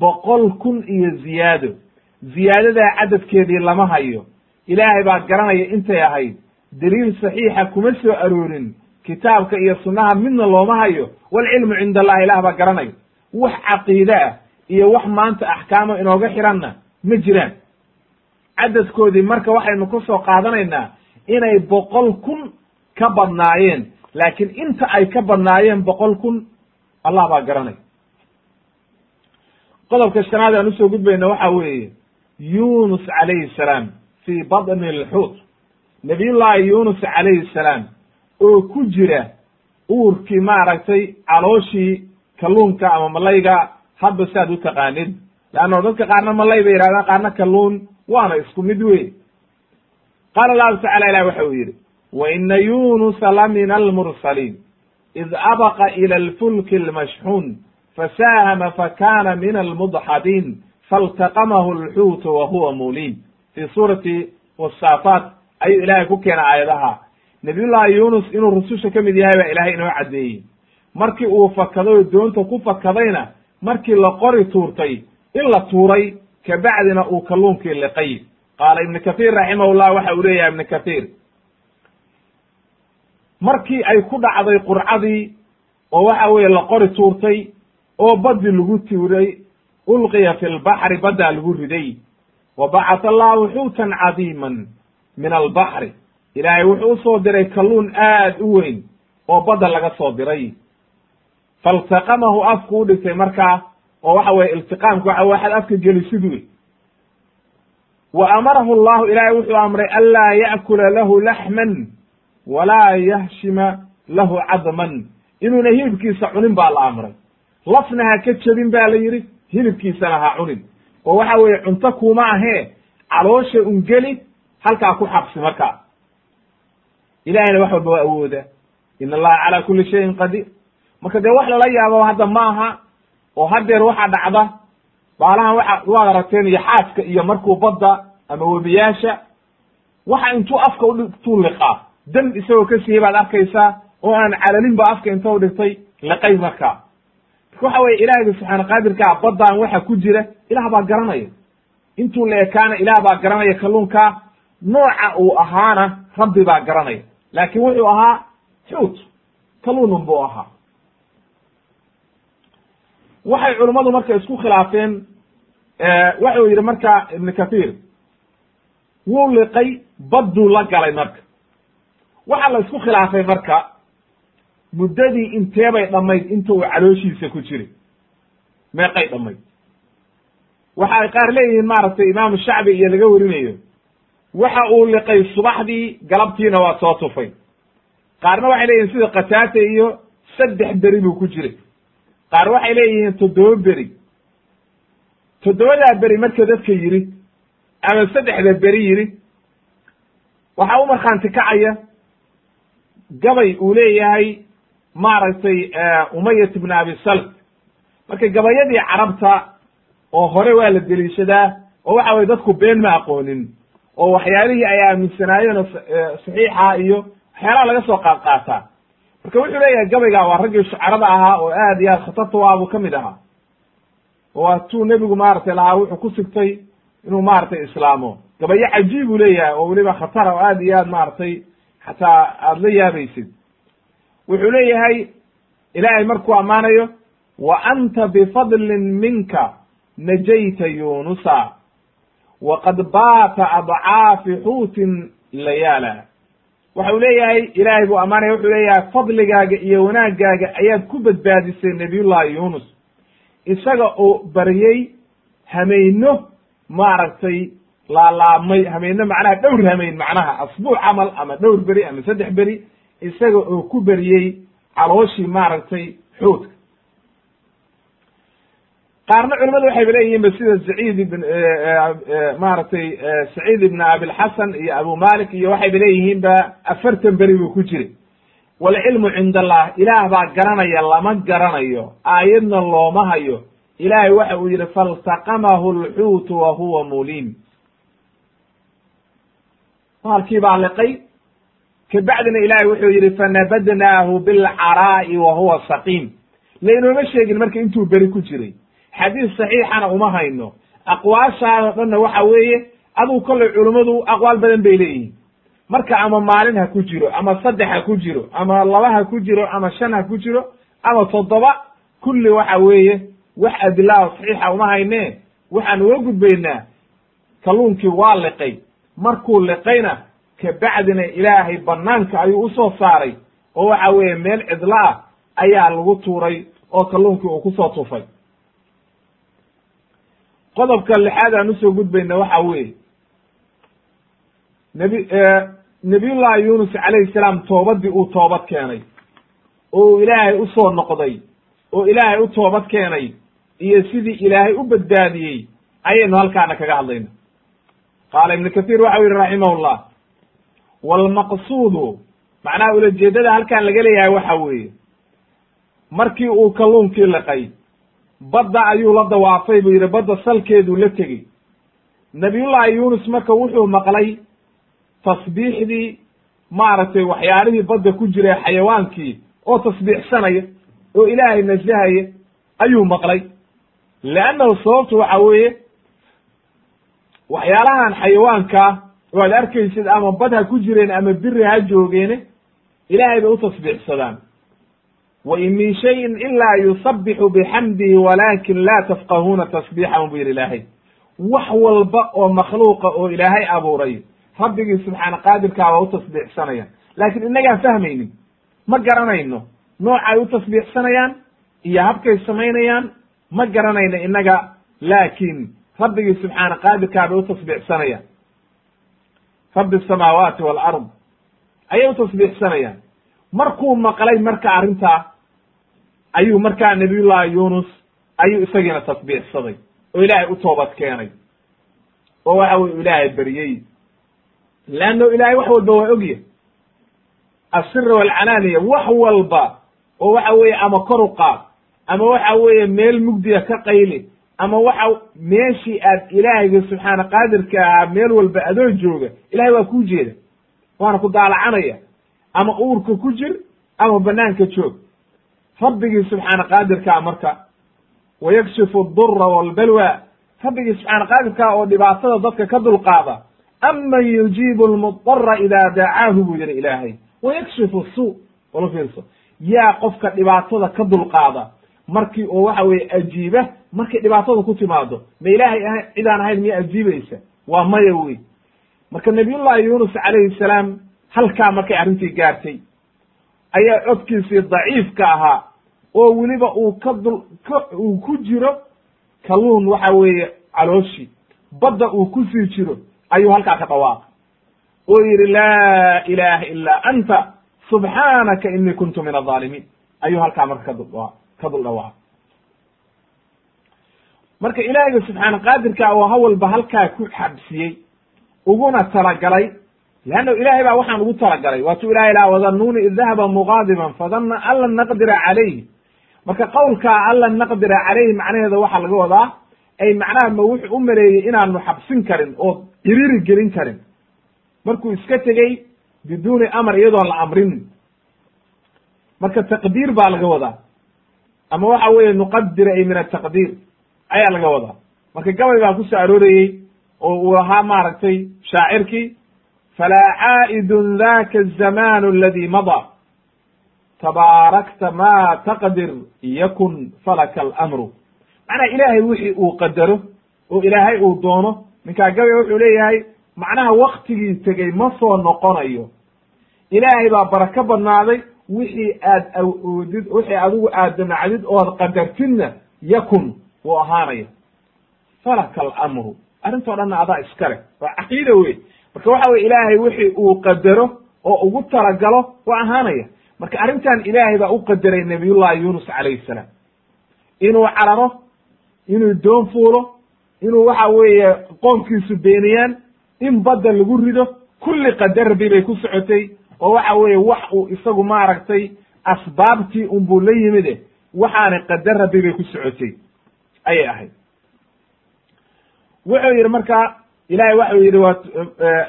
boqol kun iyo ziyaado. Ziyaadadaa cadadkeedii lama hayo. Ilaahay baa garanaya intay ahayd. Daliil saxiixa kuma soo aroorin kitaabka iyo sunnaha midna looma hayo. Walcilmu cinda allah ilaah baa garanaya wax caqiide ah iyo wax maanta axkaamo inooga xiranna ma jiraan. Cadadkoodii marka waxaynu ku soo qaadanaynaa inay boqol kun ka badnaayeen. Laakiin inta ay ka badnaayeen boqol kun allah baa garanaya qodobka shanaad aan u soo gudbayna waxa weeye yunus calayhi salaam fii badni alxuut nabiyullaahi yunus calayhi salaam oo ku jira uurkii maaragtay calooshii kalluunka ama malayga hadba si aad u taqaanid. Leanno dadka qaarna malay bay yidhahdaan qaarna kalluun waana isku mid wey qaala allahu tacala ilah waxa uu yidhi wa ina yunusa la min almursaliin id abaqa ila alfulki almashxuun fasaahama fakana min almudxadiin faltaqamahu alxuutu wa huwa muliim fii suurati wasaafaat ayuu ilaahay ku keena aayadaha nabiyullahi yunus inuu rususha ka mid yahay baa ilaahay inoo caddeeyey. Markii uu fakaday oo doonta ku fakadayna markii la qori tuurtay in la tuuray kabacdina uu kalluunkii liqay. Qaala ibnu kathiir raximahullah waxa uu leeyahay ibnu kathiir. Markii ay ku dhacday qurcadii oo waxa weeye la qori tuurtay oo baddi lagu tuuray ulqiya fi lbaxri baddaa lagu riday. Wa bacata allahu xuutan cadiiman min albaxri ilaahay wuxuu u soo diray kalluun aad u weyn oo badda laga soo diray. Faltaqamahu afku u dhigtay markaa oo waxa weye iltiqaamka waxa waxaad afka gelisid wey wa amarahu llahu ilaahay wuxuu amray anlaa ya'kula lahu laxman walaa yahshima lahu cadman. Inuuna hilibkiisa cunin baa la amray. Lafna ha ka jebin ba la yidhi hilibkiisana ha cunin. Oo waxa weeye cunto kuma ahee caloosha un geli halkaa ku xabsi markaa ilahayna wax walba waa awooda in allaha calaa kuli shayin qadiir. Marka dee wax lala yaabo hadda ma aha oo hadeer waxaa dhacda baalahan waa waad aragteen iyo xaaska iyo markuu badda ama webiyaasha waxa intuu afka udhigtuu liqaa dam isagoo ka siiyey baad arkaysaa oo aan calalinba afka inta u dhigtay liqay markaa marka. Waxa weye ilaahayga subxaana qaadirkaa baddaan waxa ku jira ilaah baa garanaya. Intuu la ekaana ilaah baa garanaya kalluunkaa nooca uu ahaana rabbi baa garanaya laakin wuxuu ahaa xuut kalluunun buu ahaa. Waxay culummadu marka isku khilaafeen waxau yidhi marka ibnu kathiir wuu liqay badduu la galay marka. Waxaa la isku khilaafay marka muddadii inteebay dhammayd inta uu calooshiisa ku jiray. Meeqay dhammayd. Waxa ay qaar leeyihiin maaragtay imaamu shacbi iyo laga warinayo waxa uu liqay subaxdii galabtiina waa soo tufay. Qaarna waxay leeyihiin sida kataate iyo saddex beri buu ku jiray. Qaar waxay leeyihiin toddoba beri. Toddobadaa beri marka dadka yidhi ama saddexda beri yidhi waxaa u markhaanti kacaya gabay uu leeyahay maaragtay umayat ibn abi salm marka gabayadii carabta oo hore waa la deliishadaa oo waxa weye dadku been ma aqoonin oo waxyaalihii ay aaminsanaayeen oo saxiixa iyo waxyaalaha laga soo qaad qaataa marka wuxuu leeyahay gabayga waa raggii shucarada ahaa oo aad iyo aad khatarta waa buu ka mid ahaa. Waa tuu nebigu maaragtay lahaa wuxuu ku sigtay inuu maaragtay islaamo. Gabayo cajiib uu leeyahay oo weliba khatara oo aad iyo aad maaragtay xataa aada la yaabaysid. Wuxuu leeyahay ilaahay markuu ammaanayo wa anta bifadlin minka najayta yunusa waqad baata adcaafi xuutin layaala waxa uu leeyahay ilaahay buu ammaanaya wuxuu leeyahay fadligaaga iyo wanaagaaga ayaad ku badbaadisay nabiyullahi yunus isaga oo baryey hameyno maaragtay laalaabmay hameyno macnaha dhowr hameyn macnaha asbuuc camal ama dhowr beri ama saddex beri isaga oo ku beriyey calooshii maaragtay xoodka qaarna culimadu waxayba leeyihiin ba sida saciid ibn maaragtay saciid ibn abilxasan iyo abu malik iyo waxayba leeyihiin ba afartan beri buu ku jiray. Walcilmu cind allah ilaah baa garanaya lama garanayo aayadna looma hayo. Ilaahay waxa uu yihi faltaqamahu lxuutu wa huwa mulim maalkii baa liqay. Kabacdina ilaahay wuxuu yihi fanabadnaahu bilcaraa'i wa huwa saqiim. Laynooma sheegin marka intuu beri ku jiray xadiis saxiixana uma hayno. Aqwaashaado dhanna waxa weeye aduu kollay culummadu aqwaal badan bay leeyihiin. Marka ama maalin ha ku jiro ama saddex ha ku jiro ama laba ha ku jiro ama shan ha ku jiro ama toddoba kulli waxa weeye wax adilaa saxiixa uma hayne. Waxaan uga gudbaynaa kalluunkii waa liqay. Markuu liqayna kabacdina ilaahay banaanka ayuu u soo saaray. Oo waxa weeye meel cidlo ah ayaa lagu tuuray oo kalluunkii uu ku soo tufay qodobka lixaad aan u soo gudbayna waxa weeye. Nabi nabiyullahi yunus calayhi salaam toobadii uu toobad keenay oo uu ilaahay u soo noqday oo ilaahay u toobad keenay iyo sidii ilaahay u badbaadiyey ayaynu halkaana kaga hadlayna. Qaala ibnu kathiir waxau yihi raximahullah. Walmaqsuudu macnaha ulajeedada halkan laga leeyahay waxa weeye markii uu kalluunkii liqay badda ayuu la dawaafay buu yidhi badda salkeeduu la tegey nabiyullahi yunus marka wuxuu maqlay tasbiixdii maaragtay waxyaalihii badda ku jiray xayawaankii oo tasbiixsanaya oo ilaahay nasahaya ayuu maqlay. Leannahu sababtu waxa weeye waxyaalahan xayawaankaa oo ad arkaysid ama bad ha ku jireen ama biri ha joogeene ilaahay bay u tasbiixsadaan wa in min shayin ilaa yusabixu bixamdihi walaakin laa tafqahuuna tasbiixahum bu yidhi ilaahay wax walba oo makhluuqa oo ilaahay abuuray rabbigii subxaana qaadirkaa waa u tasbiixsanayaan. Laakiin innagaan fahmaynin ma garanayno noocay u tasbiixsanayaan iyo habkay samaynayaan ma garanayno innaga laakiin rabbigii subxaana qaadirkaa bay u tasbiixsanayaan. Rabbi asamaawaati waalard ayay u markuu maqlay marka arrintaa ayuu markaa nabiyullahi yunus ayuu isagiina tasbiixsaday oo ilaahay u toobad keenay. Oo waxa weye ilaahay beriyey leanno ilaahay wax walba waa ogya. Asira walcalaaniya wax walba oo waxa weeye ama kor u qaad ama waxa weeye meel mugdiga ka qayli ama waxa meeshii aad ilaahayga subxaana qaadirka ahaa meel walba adoo jooga ilahay waa kuu jeeda. Waana ku daalacanaya ama uurka ku jir ama banaanka joog rabbigii subxaana qaadirkaa marka wayakshifu dura walbalwa rabbigii subxaana qaadirkaa oo dhibaatada dadka ka dulqaada aman yujiibu lmudara ida dacaahu buu yihi ilaahay. Wayakshifu suu wala fiirso. Yaa qofka dhibaatada ka dulqaada markii oo waxa weye ajiiba markay dhibaatada ku timaado ma ilaahay a cidaan ahayn miya ajiibaysa? Waa maya wey marka nabiyullahi yunus calayhi salaam halkaa markay arrintii gaartay ayaa codkiisii daciifka ahaa oo weliba uu ka dul uu ku jiro kalluun waxa weeye calooshii. Badda uu ku sii jiro ayuu halkaa ka dhawaaqay. Oo yidhi laa ilaha ilaa anta subxaanaka inii kuntu min adaalimiin ayuu halkaa marka kadul ka dul dhawaaqay. Marka ilaahiyga subxaana qaadirka oo hawalba halkaa ku xabsiyey uguna talagalay leanna ilaahay baa waxaan ugu talagalay waatuu ilahay laha wadanuuni id dahaba muqaadiban fadana an lan naqdira calayhi marka qowlkaa an lan naqdira calayhi macnaheeda waxaa laga wadaa ay macnaha ma wuxuu u maleeyey inaanu xabsin karin oo ciriiri gelin karin markuu iska tegey biduuni amar iyadoon la amrin marka taqdiir baa laga wadaa ama waxa weeye nuqadira ay min ataqdiir ayaa laga wadaa marka gabay baa ku soo aroorayey oo uu ahaa maaragtay shaacirkii falaa caa'idun daka azamanu aladi madaa tabaarakta ma taqdir yakun falaka alamru macnaha ilaahay wixii uu qadaro oo ilaahay uu doono. ninkaa gabay wuxuu leeyahay macnaha waktigii tegey ma soo noqonayo ilaahay baa barako badnaaday wixii aad awoodid wixii adigu aad damacdid ood qadartidna yakun wuu ahaanaya falaka alamru arrintoo dhanna adaa iska leh waa caqiida wey marka waxa weye ilaahay wixii uu qadaro oo ugu talagalo waa ahaanaya. Marka arrintan ilaahay baa u qadaray nabiyullahi yunus calayhi salaam. Inuu cararo inuu doon fuulo inuu waxa weeye qoomkiisu beeniyaan in badda lagu rido kulli qadar rabbi bay ku socotay oo waxa weeye wax uu isagu maaragtay asbaabtii unbuu la yimide waxaana qadar rabbi bay ku socotay. Ayay ahayd. Wuxuu yidhi marka ilahay waxau yidhi wa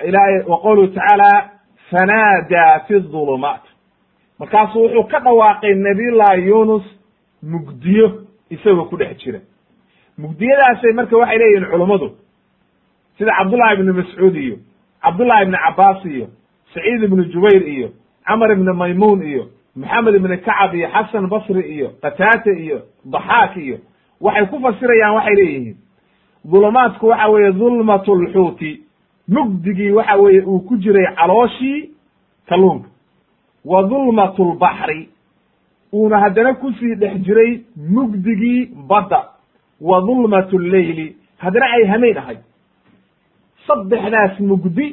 ilahay wa qowluhu tacaala fanaadaa fi dhulumaat markaasuu wuxuu ka dhawaaqay nabiyullahi yunus mugdiyo isagoo ku dhex jira. Mugdiyadaasay marka waxay leeyihiin culummadu sida cabdullahi ibni mascuud iyo cabdullahi ibni cabaas iyo saciid ibnu jubayr iyo camar ibni maymuun iyo maxamed ibni kacab iyo xasan basri iyo qataate iyo daxaak iyo waxay ku fasirayaan waxay leeyihiin dhulumaadku waxa weeye dhulmat lxuuti mugdigii waxa weeye uu ku jiray calooshii kalluunka. Wa dhulmat lbaxri uuna haddana ku sii dhex jiray mugdigii badda. Wa dhulmat lleyli haddana ay hameen ahay saddexdaas mugdi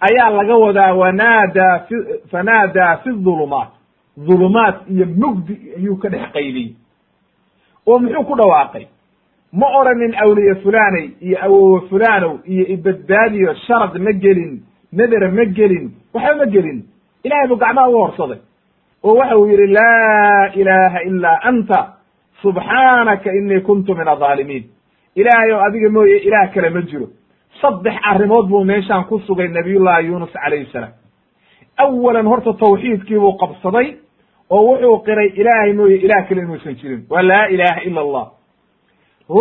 ayaa laga wadaa wanaadaa fi fanaadaa fi dhulumaat dhulumaat iyo mugdi ayuu ka dhex qayliyey oo muxuu ku dhawaaqay ma oranin awliye fulaney iyo awowe fulanow iyo ibadbaadiyo sharad ma gelin nadera ma gelin waxba ma gelin. Ilahay buu gacmaha uga horsaday. Oo waxa uu yidhi laa ilaha ilaa anta subxaanaka inii kuntu min adaalimiin ilaahay oo adiga mooye ilaah kale ma jiro. Saddex arrimood buu meeshaan ku sugay nabiyullahi yunus calayhi salaam. Awalan horta tawxiidkii buu qabsaday oo wuxuu qiray ilaahay mooye ilaah kale inuusan jirin. Waa laa ilaha ila allah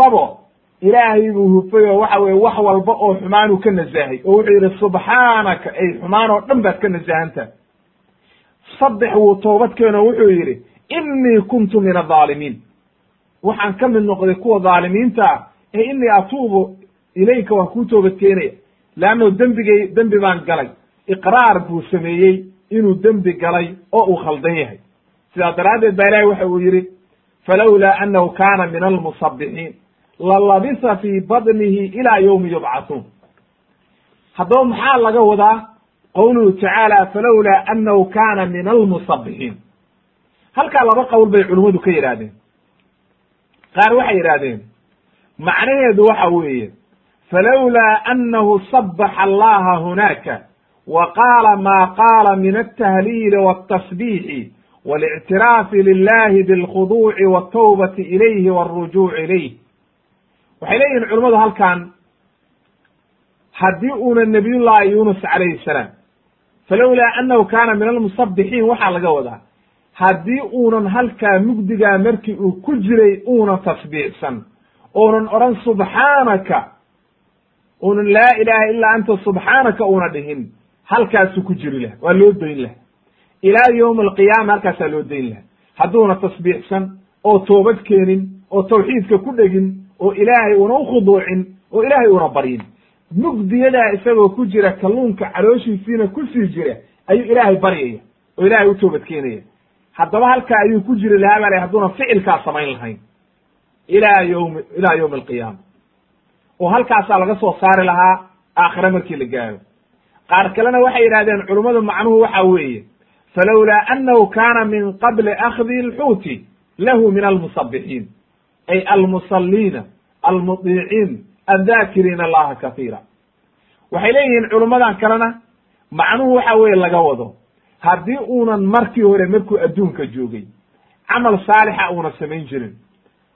labo ilaahay buu hufay oo waxa weye wax walba oo xumaanuu ka nasahay oo wuxuu yidhi subxaanaka ay xumaan oo dhan baad ka nasahantaha saddex wuu toobad keeno wuxuu yidhi inii kuntu min adaalimiin waxaan ka mid noqday kuwa dhaalimiinta ah ee inii atuubu ilayka waan kuu toobad keenaya. Leanno dembigay dembi baan galay. Iqraar buu sameeyey inuu dembi galay oo uu khaldan yahay. Sidaa daraaddeed baa ilahi waxa uu yidhi falowlaa annahu kaana min almusabixiin lalabisa fii badnihi ilaa yowmi yubcathuun haddaba maxaa laga wadaa qowluhu tacaala falowlaa annahu kaana min almusabixiin halkaa laba qowl bay culummadu ka yidhaahdeen qaar waxay yidhaahdeen macnaheedu waxa weeye falowlaa annahu sabaxa allaha hunaaka wa qaala maa qaala min altahliili waltasbiixi walictiraafi lilahi bilkhuduuci waltawbati ilayhi walrujuuci ilayh waxay leeyihiin culummadu halkan haddii uuna nabiyullahi yunus calayhi salaam falowlaa annahu kaana min almusabixiin waxaa laga wadaa haddii uunan halkaa mugdigaa markii uu ku jiray uuna tasbiixsan oonan odhan subxaanaka uunan laa ilaaha illaa anta subxaanaka una dhihin halkaasuu ku jiri laha waa loo dayn laha ilaa yowmi alqiyaama halkaasaa loo dayn laha hadduuna tasbiixsan oo toobad keenin oo tawxiidka ku dhegin oo ilaahay una ukhuduucin oo ilaahay una baryin. Mugdiyadaa isagoo ku jira kalluunka calooshiisiina ku sii jira ayuu ilaahay baryaya oo ilaahay u toobad keenaya. Haddaba halkaa ayuu ku jiri lahaa baa la hadduuna ficilkaa samayn lahayn. Ilaa yowmi ilaa yowmi alqiyaama. Oo halkaasaa laga soo saari lahaa aakhire markii la gaaro. Qaar kalena waxay yidhahdeen culummadu macnuhu waxa weeye falowlaa annahu kaana min qabli akhdi lxuuti lahu min almusabixiin ay almusaliina almudiiciin addaakiriina allaha kahiira waxay leeyihiin culummadan kalena macnuhu waxa weeye laga wado haddii uunan markii hore markuu adduunka joogay camal saalixa uuna samayn jirin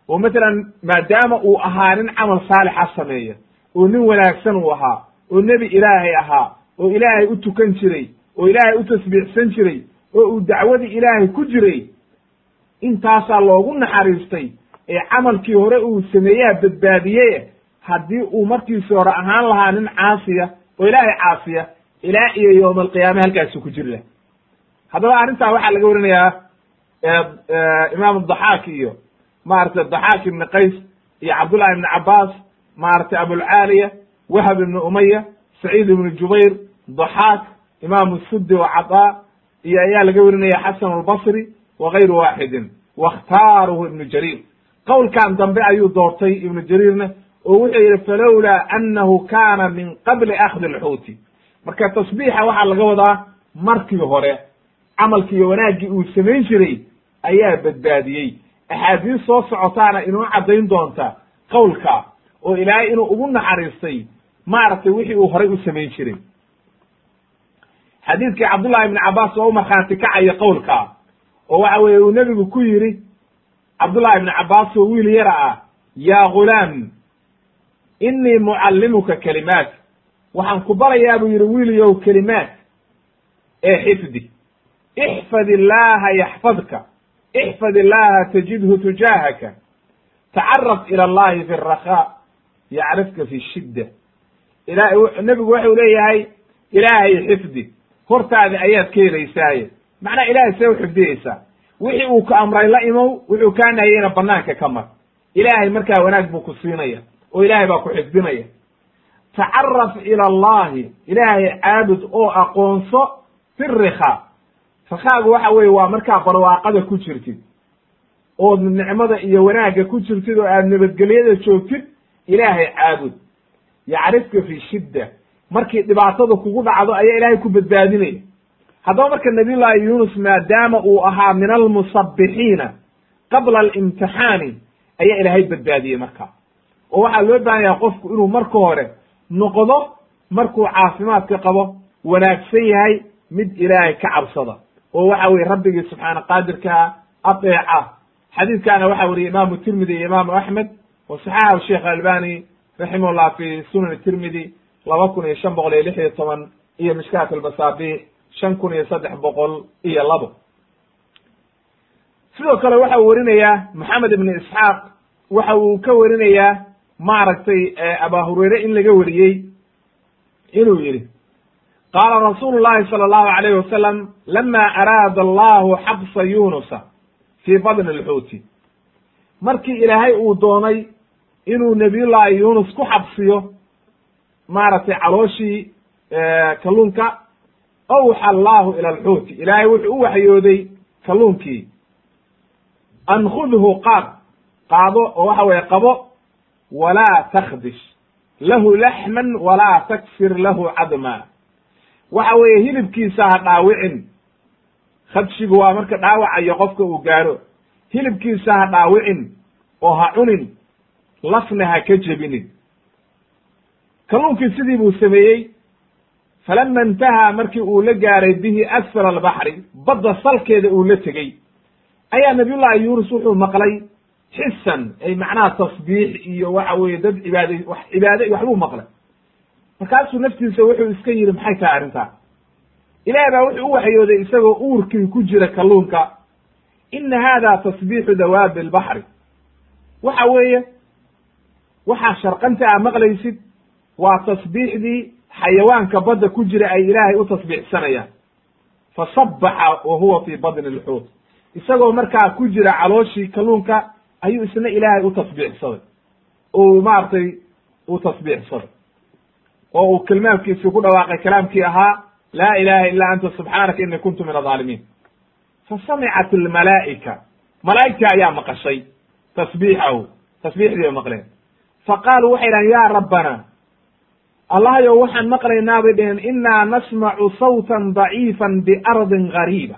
oo matalan maadaama uu ahaa nin camal saalixa sameeya oo nin wanaagsan uu ahaa oo nebi ilaahay ahaa oo ilaahay u tukan jiray oo ilaahay u tasbiixsan jiray oo uu dacwadii ilaahay ku jiray intaasaa loogu naxariistay ee camalkii hore uu sameeyaha badbaadiyeye haddii uu markiisi hore ahaan lahaa nin caasiya oo ilaahay caasiya ilaa iyo yowma alqiyaame halkaasu ku jiri laha haddaba arrintaa waxaa laga warinayaa imaam daxaak iyo maaragtay daxaak ibni qays iyo cabdullahi ibni cabaas maaragtay abulcaaliya wahab ibni umaya saciid ibnu jubayr daxaak imaamu suddi wa cadaa iyo ayaa laga werinaya xasan albasri wa gayru waaxidin wakhtaaruhu ibnu jariir. Qowlkan dambe ayuu doortay ibnu jariirna oo wuxuu yihi falowlaa annahu kana min qabli akhdi lxuuti marka tasbiixa waxaa laga wadaa markii hore camalkii iyo wanaaggii uu samayn jiray ayaa badbaadiyey. Axaadiis soo socotaana inoo caddayn doonta qowlka oo ilaahay inuu ugu naxariistay maaragtay wixii uu horay u samayn jiray xadiidkii cabdullahi ibni cabbaas oo u markhaanti kacaya qowlka oo waxa weeye uu nebigu ku yidhi cabdullahi ibni cabbaas oo wiil yara ah yaa ghulaam inii mucallimuka kelimaat waxaan ku barayaa buu yidhi wiiliyow kelimaat ee xifdi. Ixfad illaaha yaxfadka. Ixfad illaaha tajidhu tujaahaka. Tacaraf ila allahi fi rakhaa. Yacrifka fi shidda. Ila nebigu waxau leeyahay ilaahay xifdi hortaada ayaad ka helaysaaye macnaha ilahay see u xifdiyeysaa wixii uu ka amray la imow wuxuu kaa nahiyeyna banaanka ka mar. Ilaahay markaa wanaag buu ku siinaya oo ilaahay baa ku xifdinaya. Tacaraf ila allahi ilaahay caabud oo aqoonso fi rikhaa rikhaagu waxa weye waa markaa barwaaqada ku jirtid. Ood nicmada iyo wanaagga ku jirtid oo aad nabadgelyada joogtid ilaahay caabud. Yacrifka fi shidda markii dhibaatada kugu dhacdo ayaa ilaahay ku badbaadinaya haddaba marka nabiyullaahi yunus maadaama uu ahaa min almusabbixiina qabla alimtixaani ayaa ilaahay badbaadiyey marka. Oo waxaa loo baahan yahay qofku inuu marka hore noqdo markuu caafimaadka qabo wanaagsan yahay mid ilaahay ka cabsada. Oo waxa weye rabbigii subxaana qaadirkaa adeeca. Xadiidkaana waxa weriyey imaamu tirmidi iyo imaamu axmed wa saxaxahu sheekh albani raximahullah fi sunan tirmidi laba kun iyo shan boqol iyo lix iyo toban iyo mishkaat almasaabi shan kun iyo saddex boqol iyo labo. Sidoo kale waxa uu werinayaa moxamed ibn isxaaq waxa uu ka werinayaa maaragtay aba hureyre in laga weriyey inuu yidhi qaala rasuulu llahi sala allahu alayh wasalam lama araada allahu xabsa yunusa fii badni alxuuti. Markii ilaahay uu doonay inuu nabiyullaahi yunus ku xabsiyo maaragtay calooshii kalluunka awxa allahu ila alxuuti ilaahay wuxuu u waxyooday kalluunkii. An khudhu qaad qaado oo waxa weye qabo walaa takdish lahu laxman walaa taksir lahu cadma. Waxa weeye hilibkiisa ha dhaawicin. Khadshigu waa marka dhaawacayo qofka uu gaaro hilibkiisa ha dhaawicin oo ha cunin. Lafna ha ka jebinin kalluunkii sidii buu sameeyey. Falama intahaa markii uu la gaaray bihi asfala albaxri badda salkeeda uu la tegey. Ayaa nabiyullahi yuunus wuxuu maqlay xisan ay macnaha tasbiix iyo waxa weeye dad cibaada wax cibaade waxbuu maqlay. Markaasuu naftiisa wuxuu iska yidhi maxay tahay arrintaa? Ilaah baa wuxuu u waxyooday isagoo uurkii ku jira kalluunka ina hada tasbiixu dawaabi albaxri waxa weeye waxaa sharqanta a maqlaysid waa tasbiixdii xayawaanka badda ku jira ay ilaahay u tasbiixsanayaan. Fasabaxa wa huwa fii badni alxuut isagoo markaa ku jira calooshii kalluunka ayuu isna ilaahay u tasbiixsaday. Oo maaragtay u tasbiixsaday. Oo uu kelmaamkiisii ku dhawaaqay kalaamkii ahaa laa ilaha illa anta subxaanaka ini kuntu min adaalimiin fasamicat almalaa'ika. Malaa'igtii ayaa maqashay. Tasbiixahu. Tasbiixdii bay maqleen. Faqaaluu waxay dhahen ya rabbana allahyow waxaan maqlaynaa bay dheheen inaa nasmacu sawtan daciifan biardin gariiba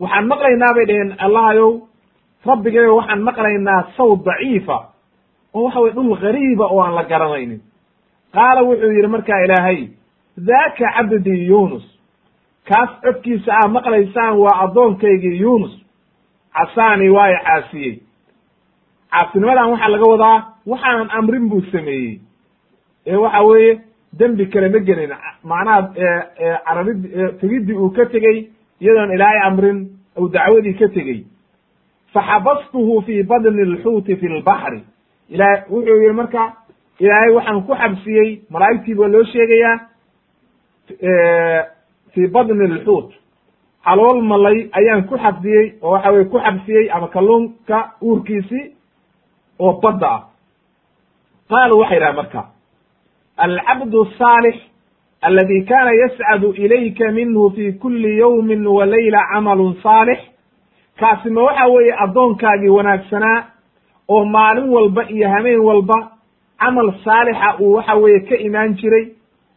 waxaan maqlaynaa bay dheheen allahayow rabbigayo waxaan maqlaynaa sawt daciifa oo waxa weye dhul gariiba oo aan la garanaynin. Qaala wuxuu yidhi markaa ilaahay daaka cabdii yunus kaas codkiisa aa maqlaysaan waa addoonkaygii yunus casaanii waa i caasiyey. Caasinimadan waxaa laga wadaa waxaanan amrin buu sameeyey ee waxa weeye dembi kale ma gelin. Macnaha carabid tegiddii uu ka tegey iyadoon ilaahay amrin uu dacwadii ka tegey. Faxabastuhu fii badni alxuuti fi lbaxri ilaah wuxuu yihi marka ilaahay waxaan ku xabsiyey malaa'igtii baa loo sheegayaa fii badni alxuut. Calool malay ayaan ku xabsiyey oo waxa weye ku xabsiyey ama kalluunka uurkiisii oo badda ah. Qaaluu waxay dhaha marka alcabdu saalix aladi kana yascadu ilayka minhu fi kuli yawmin wa layla camalun saalix kaasi ma waxa weeye addoonkaagii wanaagsanaa oo maalin walba iyo hameen walba camal saalixa uu waxa weeye ka imaan jiray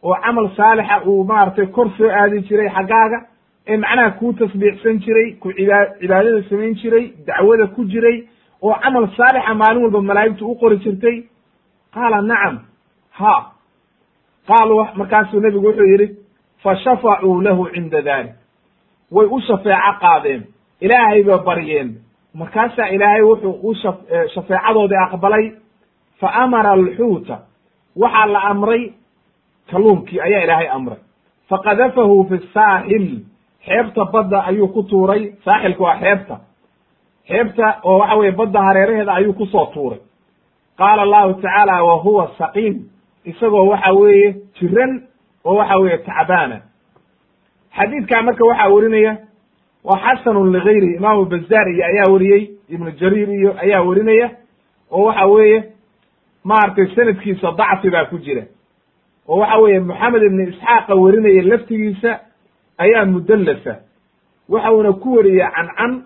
oo camal saalixa uu maaragtay kor soo aadi jiray xaggaaga ee macnaha kuu tasbiixsan jiray ku ciba cibaadada samayn jiray dacwada ku jiray oo camal saalixa maalin walba malaa'igtu u qori jirtay qaala nacam ha qaalu markaasuu nebigu wuxuu yidhi fa shafacuu lahu cinda dalik way u shafeeco qaadeen. Ilaahay ba baryeen. Markaasaa ilaahay wuxuu u sha shafeecadoodii aqbalay fa amara alxuuta waxaa la amray kalluunkii ayaa ilaahay amray. Faqadafahu fi saaxil. Xeebta badda ayuu ku tuuray. Saaxilka waa xeebta. Xeebta oo waxa weye badda hareeraheeda ayuu ku soo tuuray. Qaala allahu tacaala wa huwa saqiim isagoo waxa weeye jiran oo waxa weeye tacbaana xadiidkaa marka waxaa werinaya waa xasanun ligayrihi imaamu bazaar iyo ayaa weriyey ibnu jariir iyo ayaa werinaya oo waxa weeye maaragtay sanadkiisa dacfi baa ku jira. Oo waxa weeye moxamed ibni isxaaqa werinaya laftigiisa ayaa mudallasa. Waxa uuna ku wariyey cancan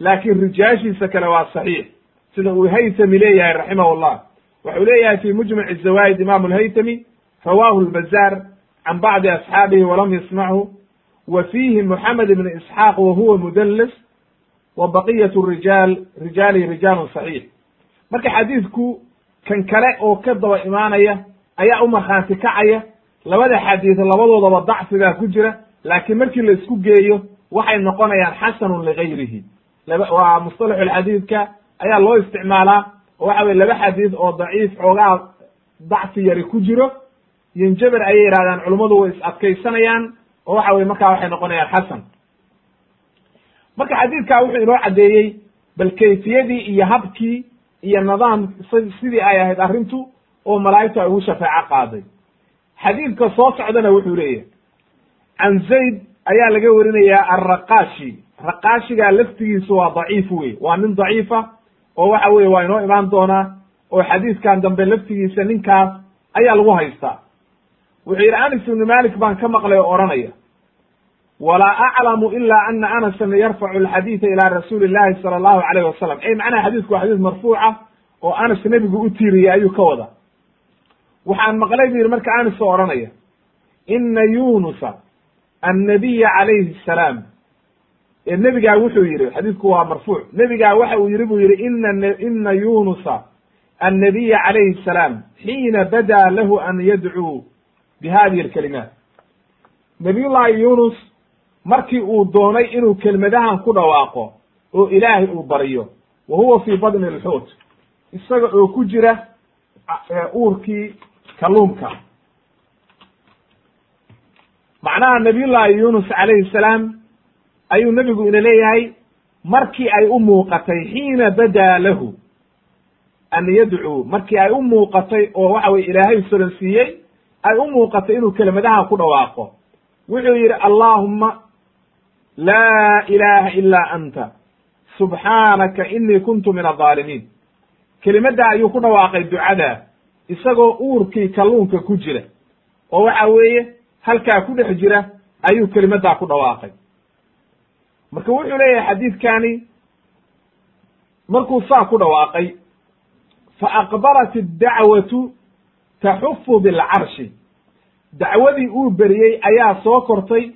laakiin rijaashiisa kale waa saxiix. Sida uu haytami leeyahay raximah llah wuxuu leeyahay fi mujmac zawaid imam alhaytami rawahu lbazaar can bacdi asxaabihi walam yasmachu wa fiihi moxamed ibni isxaaq wa huwa mudallas wa baqiyat rijaal rijaalihi rijaalun saxiix marka xadiidku kan kale oo ka daba imaanaya ayaa u markhaanti kacaya labada xadiid labadoodaba dacfigaa ku jira laakiin markii la isku geeyo waxay noqonayaan xasanun ligayrihi waa mustalaxu lxadiidka ayaa loo isticmaalaa waxa weye laba xadiid oo daciif xoogaa dacfi yari ku jiro yinjaber ayay yidhahdaan culummadu way is adkaysanayaan oo waxa weye markaa waxay noqonayaan xasan. Marka xadiidkaa wuxuu inoo caddeeyey bal kayfiyadii iyo habkii iyo nidaam sidii ay ahayd arrintu oo malaa'igtu ay ugu shafeeco qaaday. Xadiidka soo socdana wuxuu leeyahay can zayd ayaa laga warinayaa alraqaashi raqaashigaa laftigiisu waa daciif wey waa nin daciifa oo waxa weye waa inoo imaan doonaa oo xadiidkan dambe laftigiisa ninkaas ayaa lagu haystaa. Wuxuu yidhi anas ibnu malik baan ka maqlay oo odhanaya walaa aclamu ila ana anasan yarfacu alxadiida ila rasuuli illahi sala allahu alayh wasalam ey macnaha xadiidku waa xadiis marfuuca oo anas nebigu u tiiriyey ayuu ka wada waxaan maqlay bu yidhi marka anas oo odhanaya ina yunusa annabiya calayhi salaam ee nebigaa wuxuu yidhi xadiidku waa marfuuc. Nebigaa waxa uu yidhi buu yidhi ina ina yunusa annabiya calayhi salaam xiina badaa lahu an yadcuu bi hadihi alkalimaat. Nabiyullahi yunus markii uu doonay inuu kelmadahan ku dhawaaqo oo ilaahay uu baryo wa huwa fii badni alxuut isaga oo ku jira uurkii kalluunka. Macnaha nabiyullahi yunus calayhi salaam ayuu nebigu ina leeyahay markii ay u muuqatay xiina badaa lahu. An yadcuu markii ay u muuqatay oo waxa weye ilaahay soransiiyey ay u muuqatay inuu kelimadaha ku dhawaaqo. Wuxuu yidhi allaahumma laa ilaha ilaa anta subxaanaka inii kuntu min adaalimiin kelimadda ayuu ku dhawaaqay ducada isagoo uurkii kalluunka ku jira. Oo waxa weeye halkaa ku dhex jira ayuu kelimaddaa ku dhawaaqay marka wuxuu leeyahay xadiidkani markuu saa ku dhawaaqay fa aqbalat iddacwatu taxufu bilcarshi. Dacwadii uu beriyey ayaa soo kortay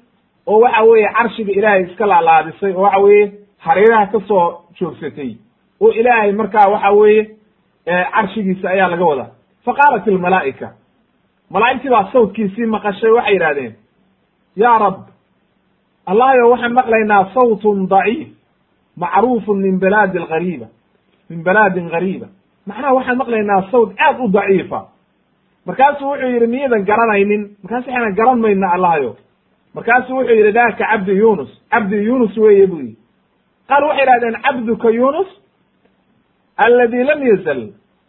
oo waxa weeye carshiga ilaahay iska laalaadisay oo waxa weeye hareeraha ka soo joogsatay oo ilaahay markaa waxa weeye carshigiisa ayaa laga wadaa. Fa qaalat malaa'igtii baa sawtkiisii maqashay waxay yidhahdeen yaa rab allahayo waxaan maqlaynaa sawtun daciif macruufun min balaadi algariiba min balaadin gariiba macnaha waxaan maqlaynaa sawt aad u daciifa. Markaasuu wuxuu yidhi miyadan garanaynin. Markaasu waxayna garan mayna allahayo markaasuu wuxuu yidhi daka cabdi yunus cabdi yunus weeye buu yidhi. Qaal waxay idhahdeen cabduka yunus alladii lam yazal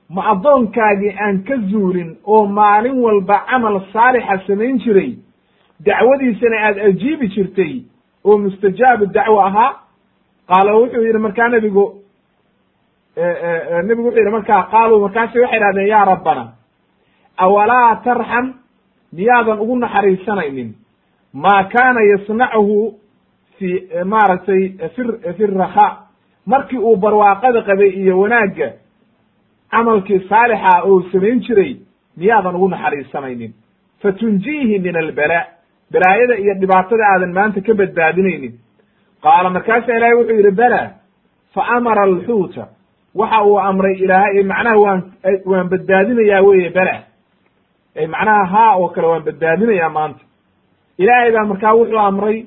ma addoonkaagii aan ka zuulin oo maalin walba camal saalixa samayn jiray dacwadiisana aad ajiibi jirtay oo mustajaabu dacwo ahaa qaala wuxuu yidhi markaa nebigu nebigu wuxuu yidhi markaa qaaluu markaasi waxay idhahdeen ya rabbana awalaa tarxam miyaadan ugu naxariisanaynin? Maa kaana yasnacuhu fi maaragtay fi fi rakhaa markii uu barwaaqada qabay iyo wanaagga camalkii saalixa oo samayn jiray miyaadan ugu naxariisanaynin? Fatunjiihi min albala balaayada iyo dhibaatada aadan maanta ka badbaadinaynin. Qaala markaasa ilaahay wuxuu yidhi bala fa amara alxuuta waxa uu amray ilaahay macnaha waan waan badbaadinayaa weye bala. Ay macnaha haa oo kale waan badbaadinayaa maanta. Ilaahay baa markaa wuxuu amray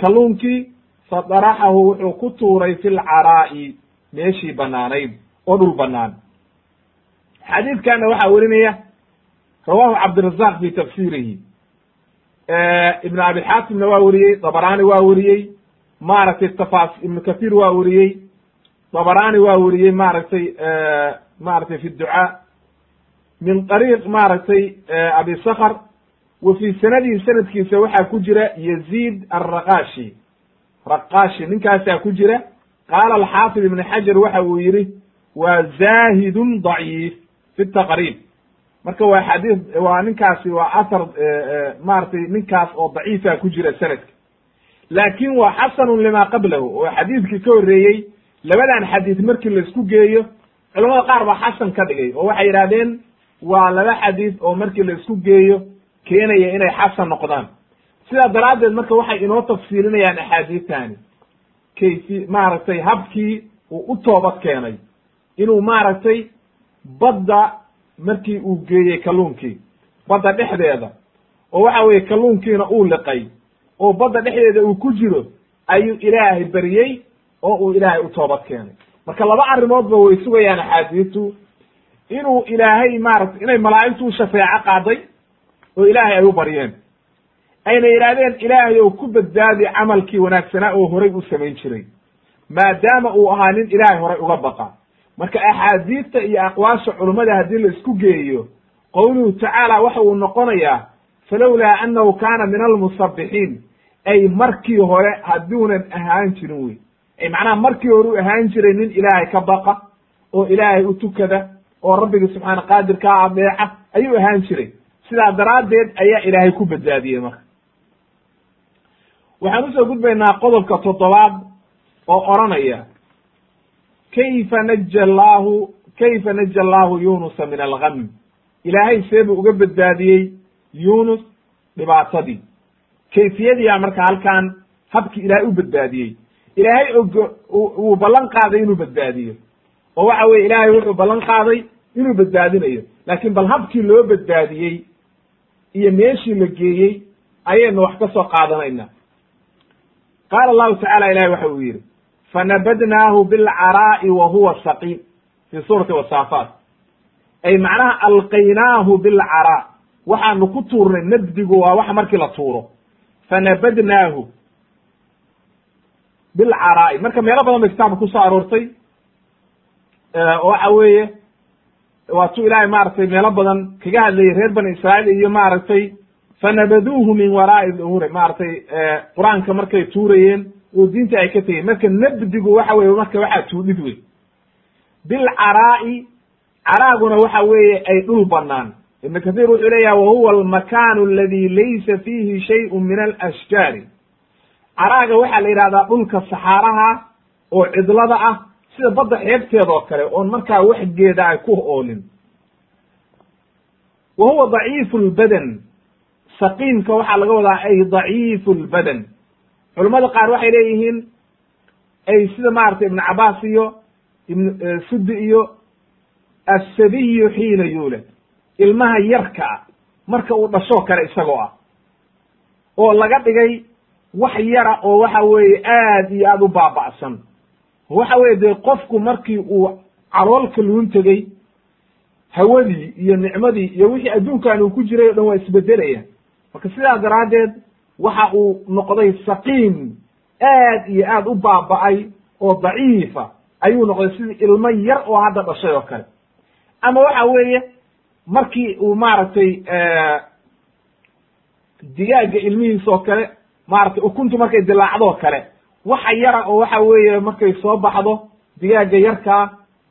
kalluunkii fadaraxahu wuxuu ku tuuray fi lcaraa'i meeshii banaanayd oo dhul banaan xadiidkana waxaa werinaya rawahu cabdirazaq fi tafsirihi ibn abi xaatimna waa weriyey dabaraani waa weriyey maaragtay ibnu kathir waa weriyey dabaraani waa weriyey maaragtay maaragtay fi ducaa min ariiq maaragtay abi sakr wa fi sanadihi sanadkiisa waxaa ku jira yazid alraqashi raqashi ninkaasaa ku jira. Qaala alxaafid ibn xajar waxa uu yihi waa zahidun daciif fi taqrib marka waa xadiis waa ninkaasi waa athar maaragtay ninkaas oo daciifa ku jira sanadka. Laakin waa xasanun lima qablahu. Oo xadiidkii ka horreeyey labadan xadiis markii la isku geeyo culamada qaar baa xasan ka dhigay oo waxay yidhahdeen waa laba xadiis oo markii la isku geeyo keenaya inay xasan noqdaan. Sidaa daraaddeed marka waxay inoo tafsiilinayaan axaadiistani kayfi maaragtay habkii uu u toobad keenay. Inuu maaragtay badda markii uu geeyey kalluunkii badda dhexdeeda. Oo waxa weeye kalluunkiina uu liqay oo badda dhexdeeda uu ku jiro ayuu ilaahay baryey oo uu ilaahay u toobad keenay. Marka laba arrimoodba way sugayaan axaadiistu inuu ilaahay maaragtay inay malaa'igtu u shafeeco qaaday oo ilaahay ay u baryeen ayna yidhaahdeen ilaahay ou ku badbaadi camalkii wanaagsanaa oo horay u samayn jiray. Maadaama uu ahaa nin ilaahay horay uga baqa marka axaadiista iyo aqwaasha culummada haddii la isku geeyo qowluhu tacaala waxa uu noqonayaa falowlaa annahu kaana min almusabbixiin ay markii hore hadduunan ahaan jirin wey ay macnaha markii hore u ahaan jiray nin ilaahay ka baqa oo ilaahay u tukada oo rabbigii subxaana qaadirkaa adeeca ayuu ahaan jiray. Sidaa daraaddeed ayaa ilaahay ku badbaadiyey marka. Waxaan u soo gudbaynaa qodobka toddobaad oo oranaya kayfa naja allahu kayfa naja allahu yunusa min algam ilaahay see buu uga badbaadiyey yunus dhibaatadii kayfiyadiyaa marka halkan habkii ilaahay u badbaadiyey ilaahay og wuu ballan qaaday inuu badbaadiyo oo waxa weye ilaahay wuxuu ballan qaaday inuu badbaadinayo laakiin bal habkii loo badbaadiyey iyo meeshii la geeyey ayaynu wax ka soo qaadanayna qaala allahu tacala ilahi waxa uu yidhi fanabadnaahu bilcaraa'i wa huwa saqiim fi suurati wasaafaat ay macnaha alqaynaahu bilcaraa waxaanu ku tuurnay nabdigu waa wax markii la tuuro fanabadnaahu bilcaraa'i marka meelo badan bay kitaabka ku soo aroortay oo waxa weeye waa tu ilaahay maaragtay meelo badan kaga hadlayay reer bani israa'iil iyo maaragtay fanabaduuhu min waraa'i duhuuri maaragtay qur'aanka markay tuurayeen oo diinta ay ka tegeen marka nabdigu waxa weye marka waxaa tuudhid wey bilcaraa'i caraaguna waxa weeye ay dhul banaan ibnu kathiir wuxuu leeyaha wahuwa almakaanu aladi laysa fiihi shayun min alashjaari. Caraaga waxaa la yidhahdaa dhulka saxaaraha oo cidlada ah sida badda xeebteeda oo kale oon markaa wax geeda ay ku oolin. Wa huwa daciifu lbadan saqiimka waxaa laga wadaa ay daciifu lbadan culamada qaar waxay leeyihiin ay sida maaragtay ibnu cabaas iyo ibn sudi iyo assabiyu xiina yuulad. Ilmaha yarka ah marka uu dhashoo kale isagoo ah oo laga dhigay wax yara oo waxa weeye aad iyo aad u baaba'san. Waxa weye dee qofku markii uu caloolka luun tegey hawadii iyo nicmadii iyo wixii adduunkan uu ku jiray o dhan waa isbedelaya. Marka sidaa daraaddeed waxa uu noqday saqiim aad iyo aad u baaba'ay oo daciifa. Ayuu noqday sidii ilmo yar oo hadda dhashay oo kale. Ama waxa weeye markii uu maaragtay digaagga ilmihiis oo kale maaragtay ukuntu markay dilaacdoo kale waxa yara oo waxa weeye markay soo baxdo digaagga yarkaa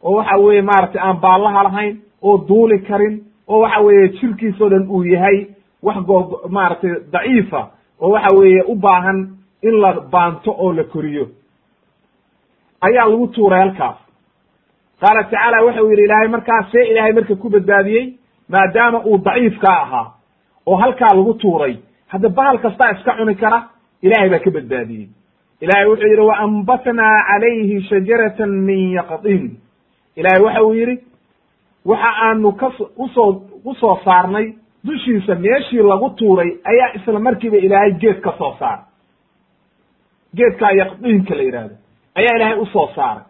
oo waxa weeye maaragtay aan baallaha lahayn oo duuli karin oo waxa weeye jirkiisoo dhan uu yahay wax goo maaragtay daciifa oo waxa weeye u baahan in la baanto oo la koriyo. Ayaa lagu tuuray halkaas. Qaala tacaala waxa uu yidhi ilaahay markaas see ilaahay marka ku badbaadiyey maadaama uu daciifkaa ahaa oo halkaa lagu tuuray hadda bahal kastaa iska cuni kara ilahay baa ka badbaadiyey. Ilahay wuxuu yidhi wa ambatnaa calayhi shajaratan min yaqdin. Ilahay waxa uu yidhi waxa aanu ka u soo u soo saarnay dushiisa meeshii lagu tuuray ayaa isla markiiba ilaahay geed ka soo saaray geedkaa yaqdiinka la yidhaahdo ayaa ilaahay u soo saaray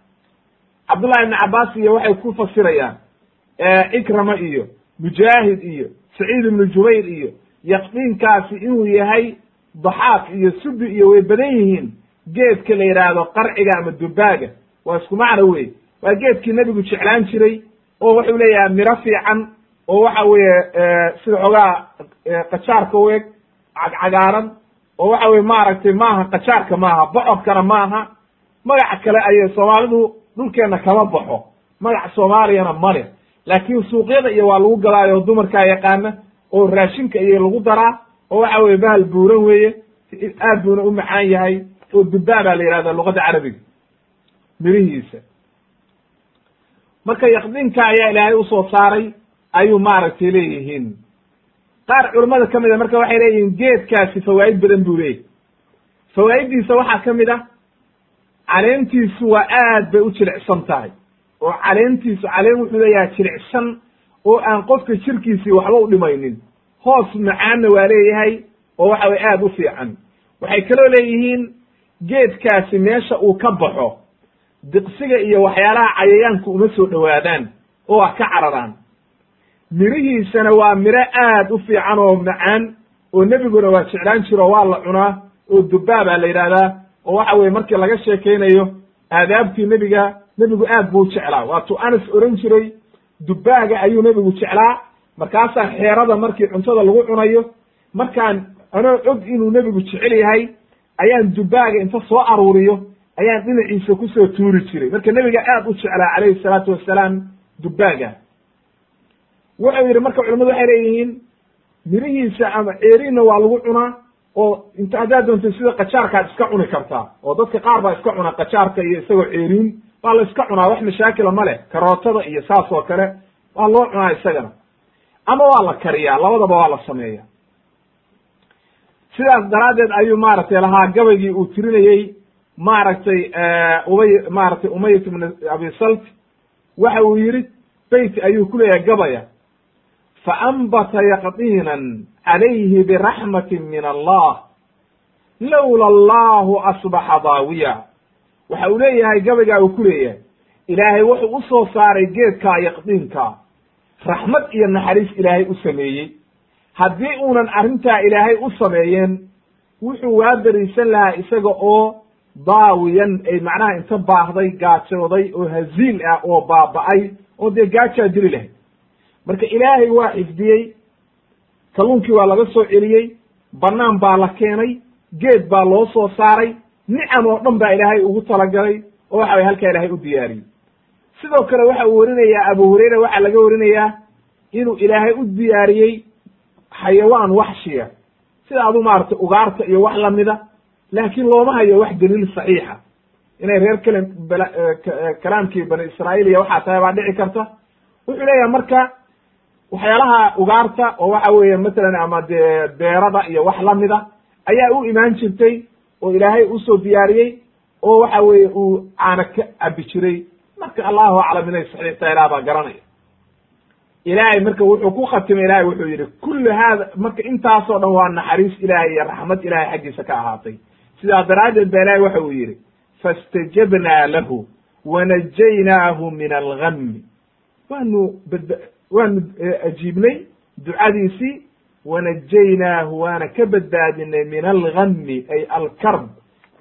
cabdullahi ibni cabbaas iyo waxay ku fasirayaan cikrama iyo mujaahid iyo saciid ibnu jubayr iyo yaqdiinkaasi inuu yahay daxaaq iyo subi iyo way badan yihiin. Geedka la yidhaahdo qarciga ama dubaaga waa isku macno wey waa geedkii nebigu jeclaan jiray oo wuxuu leeyahay miro fiican oo waxa weeye sida xoogaa qajaarka u eg cagcagaaran oo waxa weye maaragtay maaha qajaarka maaha bocodkana maaha magac kale ayay soomaalidu dhulkeenna kama baxo magac soomaaliyana male laakiin suuqyada iyo waa lagu gadaayo dumarkaa yaqaana oo raashinka iyo lagu daraa oo waxa weye bahal buuran weeye aad buuna u macaan yahay oo dubaa baa la yihahda luqadda carabiga. Mirihiisa. Marka yaqdinka ayaa ilaahay u soo saaray ayuu maaragtay leeyihiin. Qaar culamada ka mid a marka waxay leeyihiin geedkaasi fawaa'id badan buu leeyahy fawaa'iddiisa waxaa ka mid ah caleentiisu waa aad bay u jilicsan tahay. Oo caleentiisu caleen wuxuu leeyahay jilicsan oo aan qofka jirkiisii waxba u dhimaynin. Hoos macaanna waa leeyahay oo waxa weye aad u fiican. Waxay kaloo leeyihiin geedkaasi meesha uu ka baxo diqsiga iyo waxyaalaha cayayaanku uma soo dhowaadaan oo ah ka cararaan mirihiisana waa miro aad u fiican oo macaan oo nebiguna waa jeclaan jiro waa la cunaa oo dubaa baa la yidhahdaa oo waxa weye markii laga sheekaynayo aadaabtii nebiga nebigu aad buu jeclaa. Waatuu anas oran jiray dubaaga ayuu nebigu jeclaa. Markaasaa xeerada markii cuntada lagu cunayo markaan anoo og inuu nebigu jecel yahay ayaan dubaaga inta soo aruuriyo ayaan dhinaciisa ku soo tuuri jiray. Marka nebiga aad u jeclaa calayhi salaatu wassalaam dubaaga wuxuu yidhi marka culamadu waxay leeyihiin mirihiisa ama ceeriinna waa lagu cunaa oo inta haddaad doonto sida qajaarkaad iska cuni kartaa oo dadka qaar baa iska cuna qajaarka iyo isagoo ceeriin waa la iska cunaa wax mashaakila ma leh karootada iyo saas oo kale waa loo cunaa isagana. Ama waa la kariyaa labadaba waa la sameeya sidaas daraaddeed ayuu maaragtay lahaa gabaygii uu tirinayey maaragtay ubay maaragtay umayat ibn abi salt waxa uu yidhi beyt ayuu ku leeyahay gabaya faanbata yaqdiinan calayhi biraxmati min allah lowla allahu asbaxa daawiya waxa uu leeyahay gabaygaa uu ku leeyahay ilaahay wuxuu u soo saaray geedkaa yaqdiinkaa raxmad iyo naxariis ilaahay u sameeyey haddii uunan arrintaa ilaahay u sameeyeen wuxuu waa dariisan lahaa isaga oo daawiyan ay macnaha inta baahday gaajooday oo haziil ah oo baaba'ay oo dee gaajaa dili lahayd marka ilaahay waa xifdiyey kalluunkii waa laga soo celiyey bannaan baa la keenay geed baa loo soo saaray nicam oo dhan baa ilaahay ugu talagalay oo waxa way halkaa ilaahay u diyaariyey. Sidoo kale waxa uu warinayaa abu hurayra waxaa laga warinayaa inuu ilaahay u diyaariyey xayawaan waxshiya. Sida adu maaragtay ugaarta iyo wax lamida laakiin looma hayo wax daliil saxiixa. Inay reer kale kalaamkii bani israa'iil iyo waxaa tahay baa dhici karta. Wuxuu leeyahay marka waxyaalaha ugaarta oo waxa weeye masalan ama dee beerada iyo wax lamida ayaa u imaan jirtay oo ilaahay u soo diyaariyey oo waxa weeye uu caana ka cabi jiray. Marka allahu aclam inay saxiix tahay ilaah baa garanaya. Ilaahay marka wuxuu ku khatimay ilahay wuxuu yidhi kullu haada marka intaasoo dhan waa naxariis ilaahay iyo raxmad ilahay xaggiisa ka ahaatay. Sidaa daraaddeed ba ilahay waxa uu yidhi faاstajabnaa lahu wanajaynaahu min algami waanu badba waanu ajiibnay ducadiisii wanajaynaahu waana ka badbaadinay min algami ay alkarb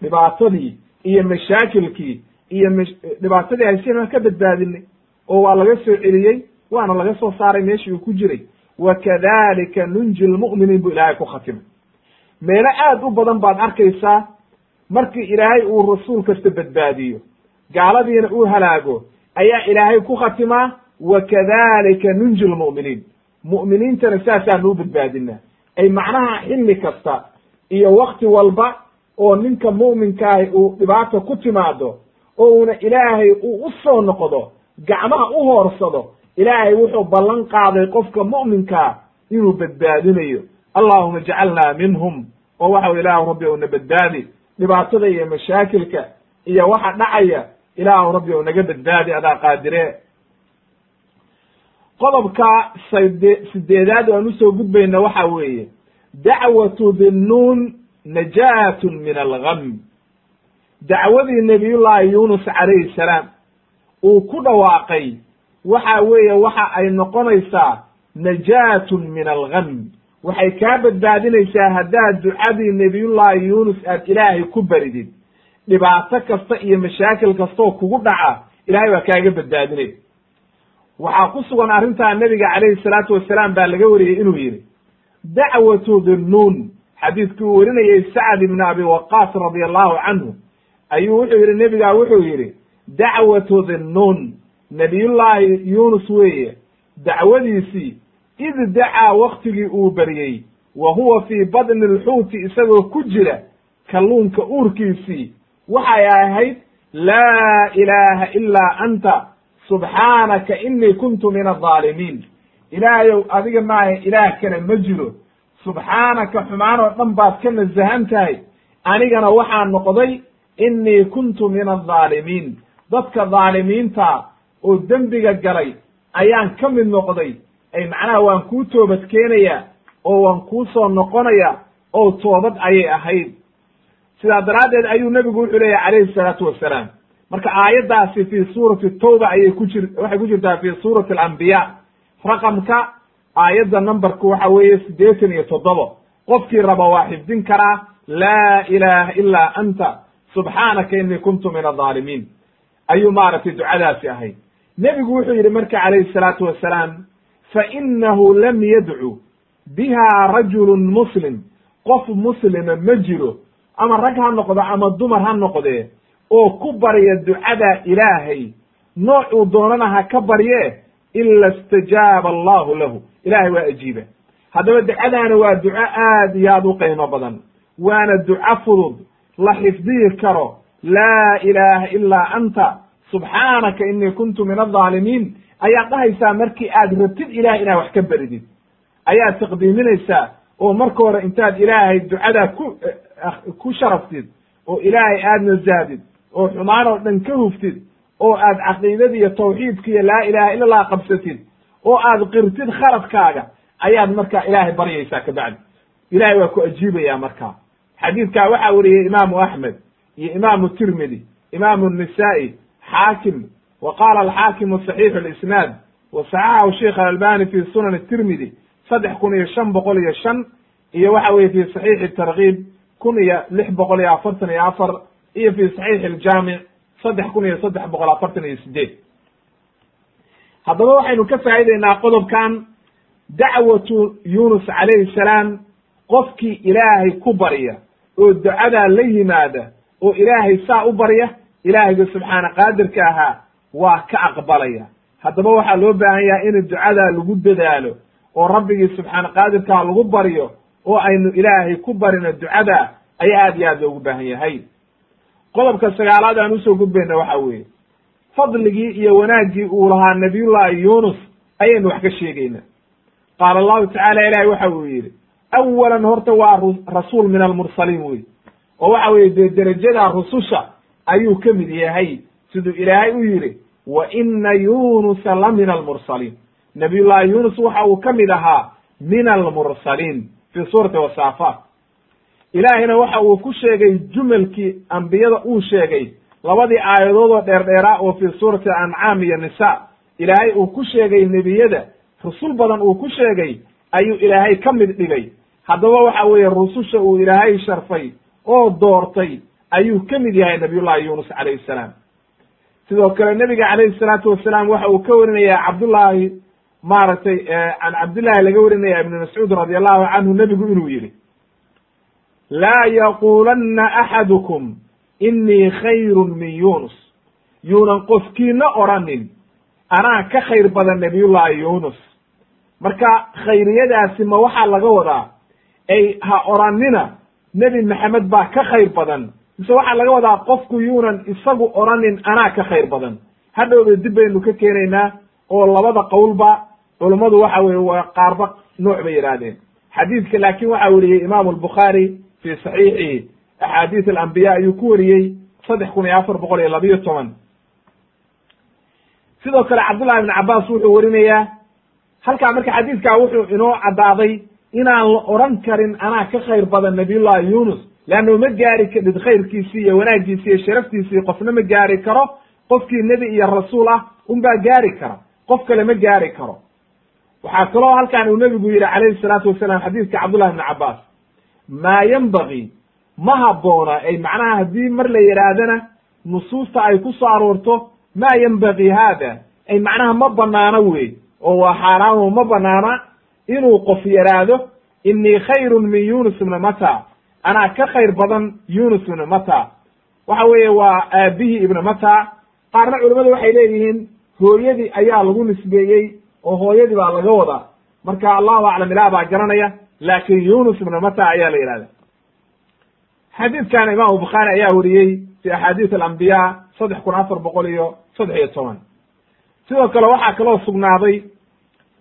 dhibaatadii iyo mashaakilkii iyo m dhibaatadii hayseen waan ka badbaadinay oo waa laga soo celiyey waana laga soo saaray meeshii uu ku jiray. Wakadalika nunji lmu'miniin buu ilaahay ku khatimay. Meelo aad u badan baad arkaysaa markii ilaahay uu rasuul kasta badbaadiyo gaaladiina uu halaago ayaa ilaahay ku khatimaa wakadalika nunji lmu'miniin mu'miniintana saasaanu u badbaadinaa ay macnaha xilli kasta iyo wakti walba oo ninka mu'minkaahi uu dhibaata ku timaado oo uuna ilaahay uu u soo noqdo gacmaha u hoorsado ilaahay wuxuu ballan qaaday qofka mu'minkaa inuu badbaadinayo allahuma jacalnaa minhum oo waxau ilaahu rabbi ou na badbaadi dhibaatada iyo mashaakilka iyo waxa dhacaya ilaahu rabbi ou naga badbaadi adaa qaadire qodobka sade sideedaad aan u soo gudbayna waxa weeye dacwatu dinnuun najaatun min algam. Dacwadii nabiyullaahi yuunus calayhi salaam uu ku dhawaaqay waxa weeye waxa ay noqonaysaa najaatun min algam. Waxay kaa badbaadinaysaa haddaad ducadii nebiyullaahi yuunus aad ilaahay ku baridid. Dhibaato kasta iyo mashaakil kastoo kugu dhaca ilahay waa kaaga badbaadinay waxaa ku sugan arrintaa nebiga calayhi salaatu wasalaam baa laga wariyey inuu yidhi dacwatu dinnuun xadiidkii uu werinayey sacd ibni abi waqaas radi allahu canhu. Ayuu wuxuu yidhi nebigaa wuxuu yidhi dacwatu dinnuun nebiyullaahi yuunus weeye dacwadiisii id dacaa waktigii uu baryey wa huwa fii badni alxuuti isagoo ku jira kalluunka uurkiisii. Waxay ahayd laa ilaaha ilaa anta subxaanaka inii kuntu min aldaalimiin ilaahayow adiga maaha ilaah kale ma jiro. Subxaanaka xumaan oo dhan baad ka nasahan tahay. Anigana waxaa noqday inii kuntu min aldaalimiin dadka dhaalimiinta oo dembiga galay ayaan ka mid noqday. Ay macnaha waan kuu toobad keenayaa oo waan kuu soo noqonayaa oo toobad ayay ahayd. Sidaa daraaddeed ayuu nebigu wuxuu leeyahy calayhi salaatu wassalaam marka aayaddaasi fii suurati tawba ayay ku jir waxay ku jirtaa fi suurati alambiya raqamka aayadda numberku waxa weeye siddeetan iyo toddobo. Qofkii raba waa xifdin karaa laa ilaaha ilaa anta subxaanaka inii kuntu min aldaalimiin ayuu maaragtay ducadaasi ahayd. Nebigu wuxuu yidhi marka calayhi salaatu wassalaam fainahu lam yadcu biha rajulun muslim. Qof muslima ma jiro ama rag ha noqdo ama dumar ha noqdee oo ku barya ducada ilaahay. Noocuu doonana ha ka barye ila istajaaba allahu lahu. Ilahay waa ajiiba. Haddaba ducadaana waa duco aad iyo aad u qiimo badan. Waana duco fudud. La xifdihi karo. Laa ilaaha ilaa anta. Subxaanaka inii kuntu min aldaalimiin ayaad dhahaysaa markii aad rabtid ilahay inaad wax ka beridid ayaad taqdiiminaysaa oo marka hore intaad ilaahay ducadaa ku ku sharaftid oo ilaahay aad nasahdid oo xumaan oo dhan ka huftid oo aad caqiidadii iyo tawxiidka iyo laa ilaha illa allah qabsatid oo aad qirtid khaladkaaga ayaad markaa ilaahay baryaysaa kabacdi ilahay waa ku ajiibaya markaa. Xadiidkaa waxaa weriyey imaamu axmed iyo imaamu tirmidi imaamu nisaa'i xaakim wa qaala alxaakimu saxiixu lisnaad wa saxaxahu sheikh alalbani fi sunan tirmidi saddex kun iyo shan boqol iyo shan iyo waxa weye fi saxiixi tarkiib kun iyo lix boqol iyo afartan iyo afar iyo fi saxiixi aljaamic saddex kun iyo saddex boqol afartan iyo sideed haddaba waxaynu ka faa'ideynaa qodobkan dacwatu yunus calayhi salaam qofkii ilaahay ku barya oo ducadaa la yimaada oo ilaahay saa u barya ilaahayga subxaana qaadirka ahaa waa ka aqbalaya. Haddaba waxaa loo baahan yahay in ducadaa lagu dadaalo oo rabbigii subxaana qaadirkaa lagu baryo oo aynu ilaahay ku barino ducada ayaa aad iyo aad loogu baahan yahay qodobka sagaalaad aan u soo gudbayna waxa weeye. Fadligii iyo wanaaggii uu lahaa nabiyullahi yunus ayaynu wax ka sheegayna. Qaala allahu tacala ilahi waxa uu yidhi awalan horta waa rasuul min almursaliin wey oo waxa weye dee derajada rususha ayuu ka mid yahay. Siduu ilaahay u yidhi wa ina yunusa la min almursaliin nabiyullahi yunus waxa uu ka mid ahaa min almursaliin fi suurati wasaafaat ilaahayna waxa uu ku sheegay jumalkii ambiyada uu sheegay. Labadii aayadood oo dheerdheeraa oo fi suurati ancaam iyo nisa ilaahay uu ku sheegay nebiyada. Rusul badan uu ku sheegay. Ayuu ilaahay ka mid dhigay. Haddaba waxa weeye rususha uu ilaahay sharfay oo doortay ayuu ka mid yahay nabiyullahi yunus calayhi salaam. Sidoo kale nebiga calayhi salaatu wasalaam waxa uu ka warinaya cabdullaahi maaragtay can cabdillahi laga warinaya ibni mascuud radi allahu canhu nebigu inuu yidhi laa yaquulanna axadukum inii khayrun min yunus yuunan qofkiina odhanin anaa ka khayr badan nabiyullahi yunus marka khayriyadaasi ma waxaa laga wadaa ay ha oranina nebi maxamed baa ka khayr badan mise waxaa laga wadaa qofku yuunan isagu oranin anaa ka khayr badan hadhowba dib baynu ka keenaynaa oo labada qowlba culummadu waxa weye waa qaarba nooc bay yidhaahdeen xadiidka laakin waxa weriyey imaamu albukhaari fi saxiixihi axaadiis alambiya ayuu ku wariyey saddex kun iyo afar boqol iyo labiyo toban sidoo kale cabdullahi ibn cabaas wuxuu warinayaa halkaa marka xadiidkaa wuxuu inoo caddaaday inaan la oran karin anaa ka khayr badan nabiyullahi yunus leanno ma gaari kadhid khayrkiisii iyo wanaaggiisi iyo sharaftiisii qofna ma gaari karo qofkii nebi iyo rasuul ah unbaa gaari kara qof kale ma gaari karo waxaa kaloo halkan uu nebigu yidhi calayhi salaatu wasalaam xadiidka cabdullahi ibni cabbaas maa yenbagii ma habboona ay macnaha haddii mar la yidhaahdana nusuusta ay ku soo aroorto maa yenbagii haada ay macnaha ma banaano wey oo waa xaaraamo ma banaana inuu qof yidhaahdo inii khayrun min yunus ibna mata anaa ka khayr badan yunus ibna mata waxa weeye waa aabihii ibna mata qaarna culimmadu waxay leeyihiin hooyadii ayaa lagu nisbeeyey oo hooyadii baa laga wadaa. Marka allahu aclam ilaah baa garanaya laakin yunus ibna mata ayaa la yidhahda xadiidkan imaamu bukhaari ayaa weriyey fi axaadiis alambiya saddex kun afar boqol iyo saddex iyo toban. Sidoo kale waxaa kaloo sugnaaday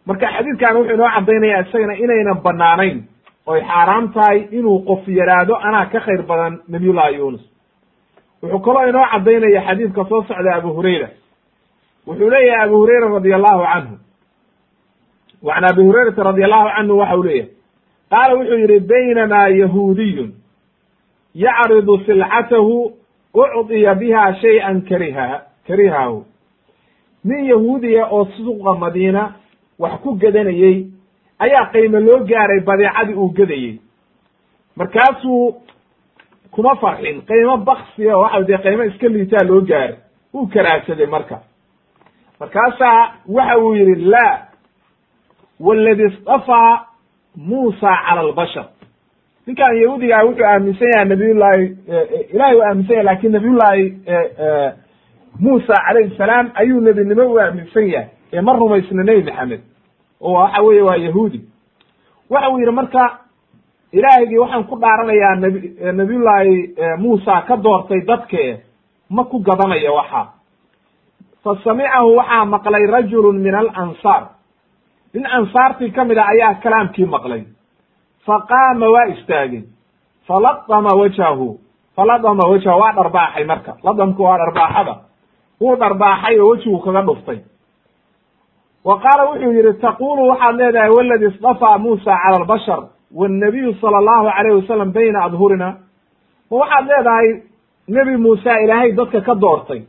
marka xadiidkan wuxuu inoo caddaynaya isagana inaynan banaanayn oy xaaraam tahay inuu qof yaraado anaa ka khayr badan nabiyullahi yunus wuxuu kaloo inoo caddaynaya xadiidka soo socda abu hurayra. Wuxuu leeyahay abu hurayra radi allahu canhu. Wa abi hurayrata radi allahu canhu waxa uu leeyahay qaala wuxuu yihi baynamaa yahuudiyun yacridu silcatahu ucdiya biha shay-an kariha karihahu nin yahuudiya oo suuqa madiina wax ku gadanayey ayaa qiimo loo gaaray badeecadii uu gadayey markaasuu kuma farxin qiimo baksiya oo waxa dee qiimo iska liitaa loo gaaray wuu karaadsaday marka. Markaasaa waxa uu yidhi laa waladi istafaa muusa cala albashar. Ninkan yahuudigaa wuxuu aaminsan yahay nabiyullahi ilahay u aaminsan yahay laakiin nabiyullahi muusa calayhi salaam ayuu nebinimo u aaminsan yahay ee ma rumaysna nebi maxamed oo waxa weeye waa yahuudi. Waxa uu yidhi marka ilaahigii waxaan ku dhaaranayaa nabi nabiyullaahi muusa ka doortay dadke ma ku gadanaya waxa. Fa samicahu waxaa maqlay rajulun min alansaar nin ansaartii ka mid a ayaa kalaamkii maqlay. Fa qaama waa istaagay. Faladama wajhahu. Faladama wajhahu waa dharbaaxay marka. Ladamku waa dharbaaxada. Wuu dharbaaxay oo wejigu kaga dhuftay. Wa qaala wuxuu yidhi taqulu waxaad leedahay waladi istafaa muusa cala albashar wannabiyu sala allahu alayh wasalam bayna adhurina ma waxaad leedahay nebi muuse ilaahay dadka ka doortay.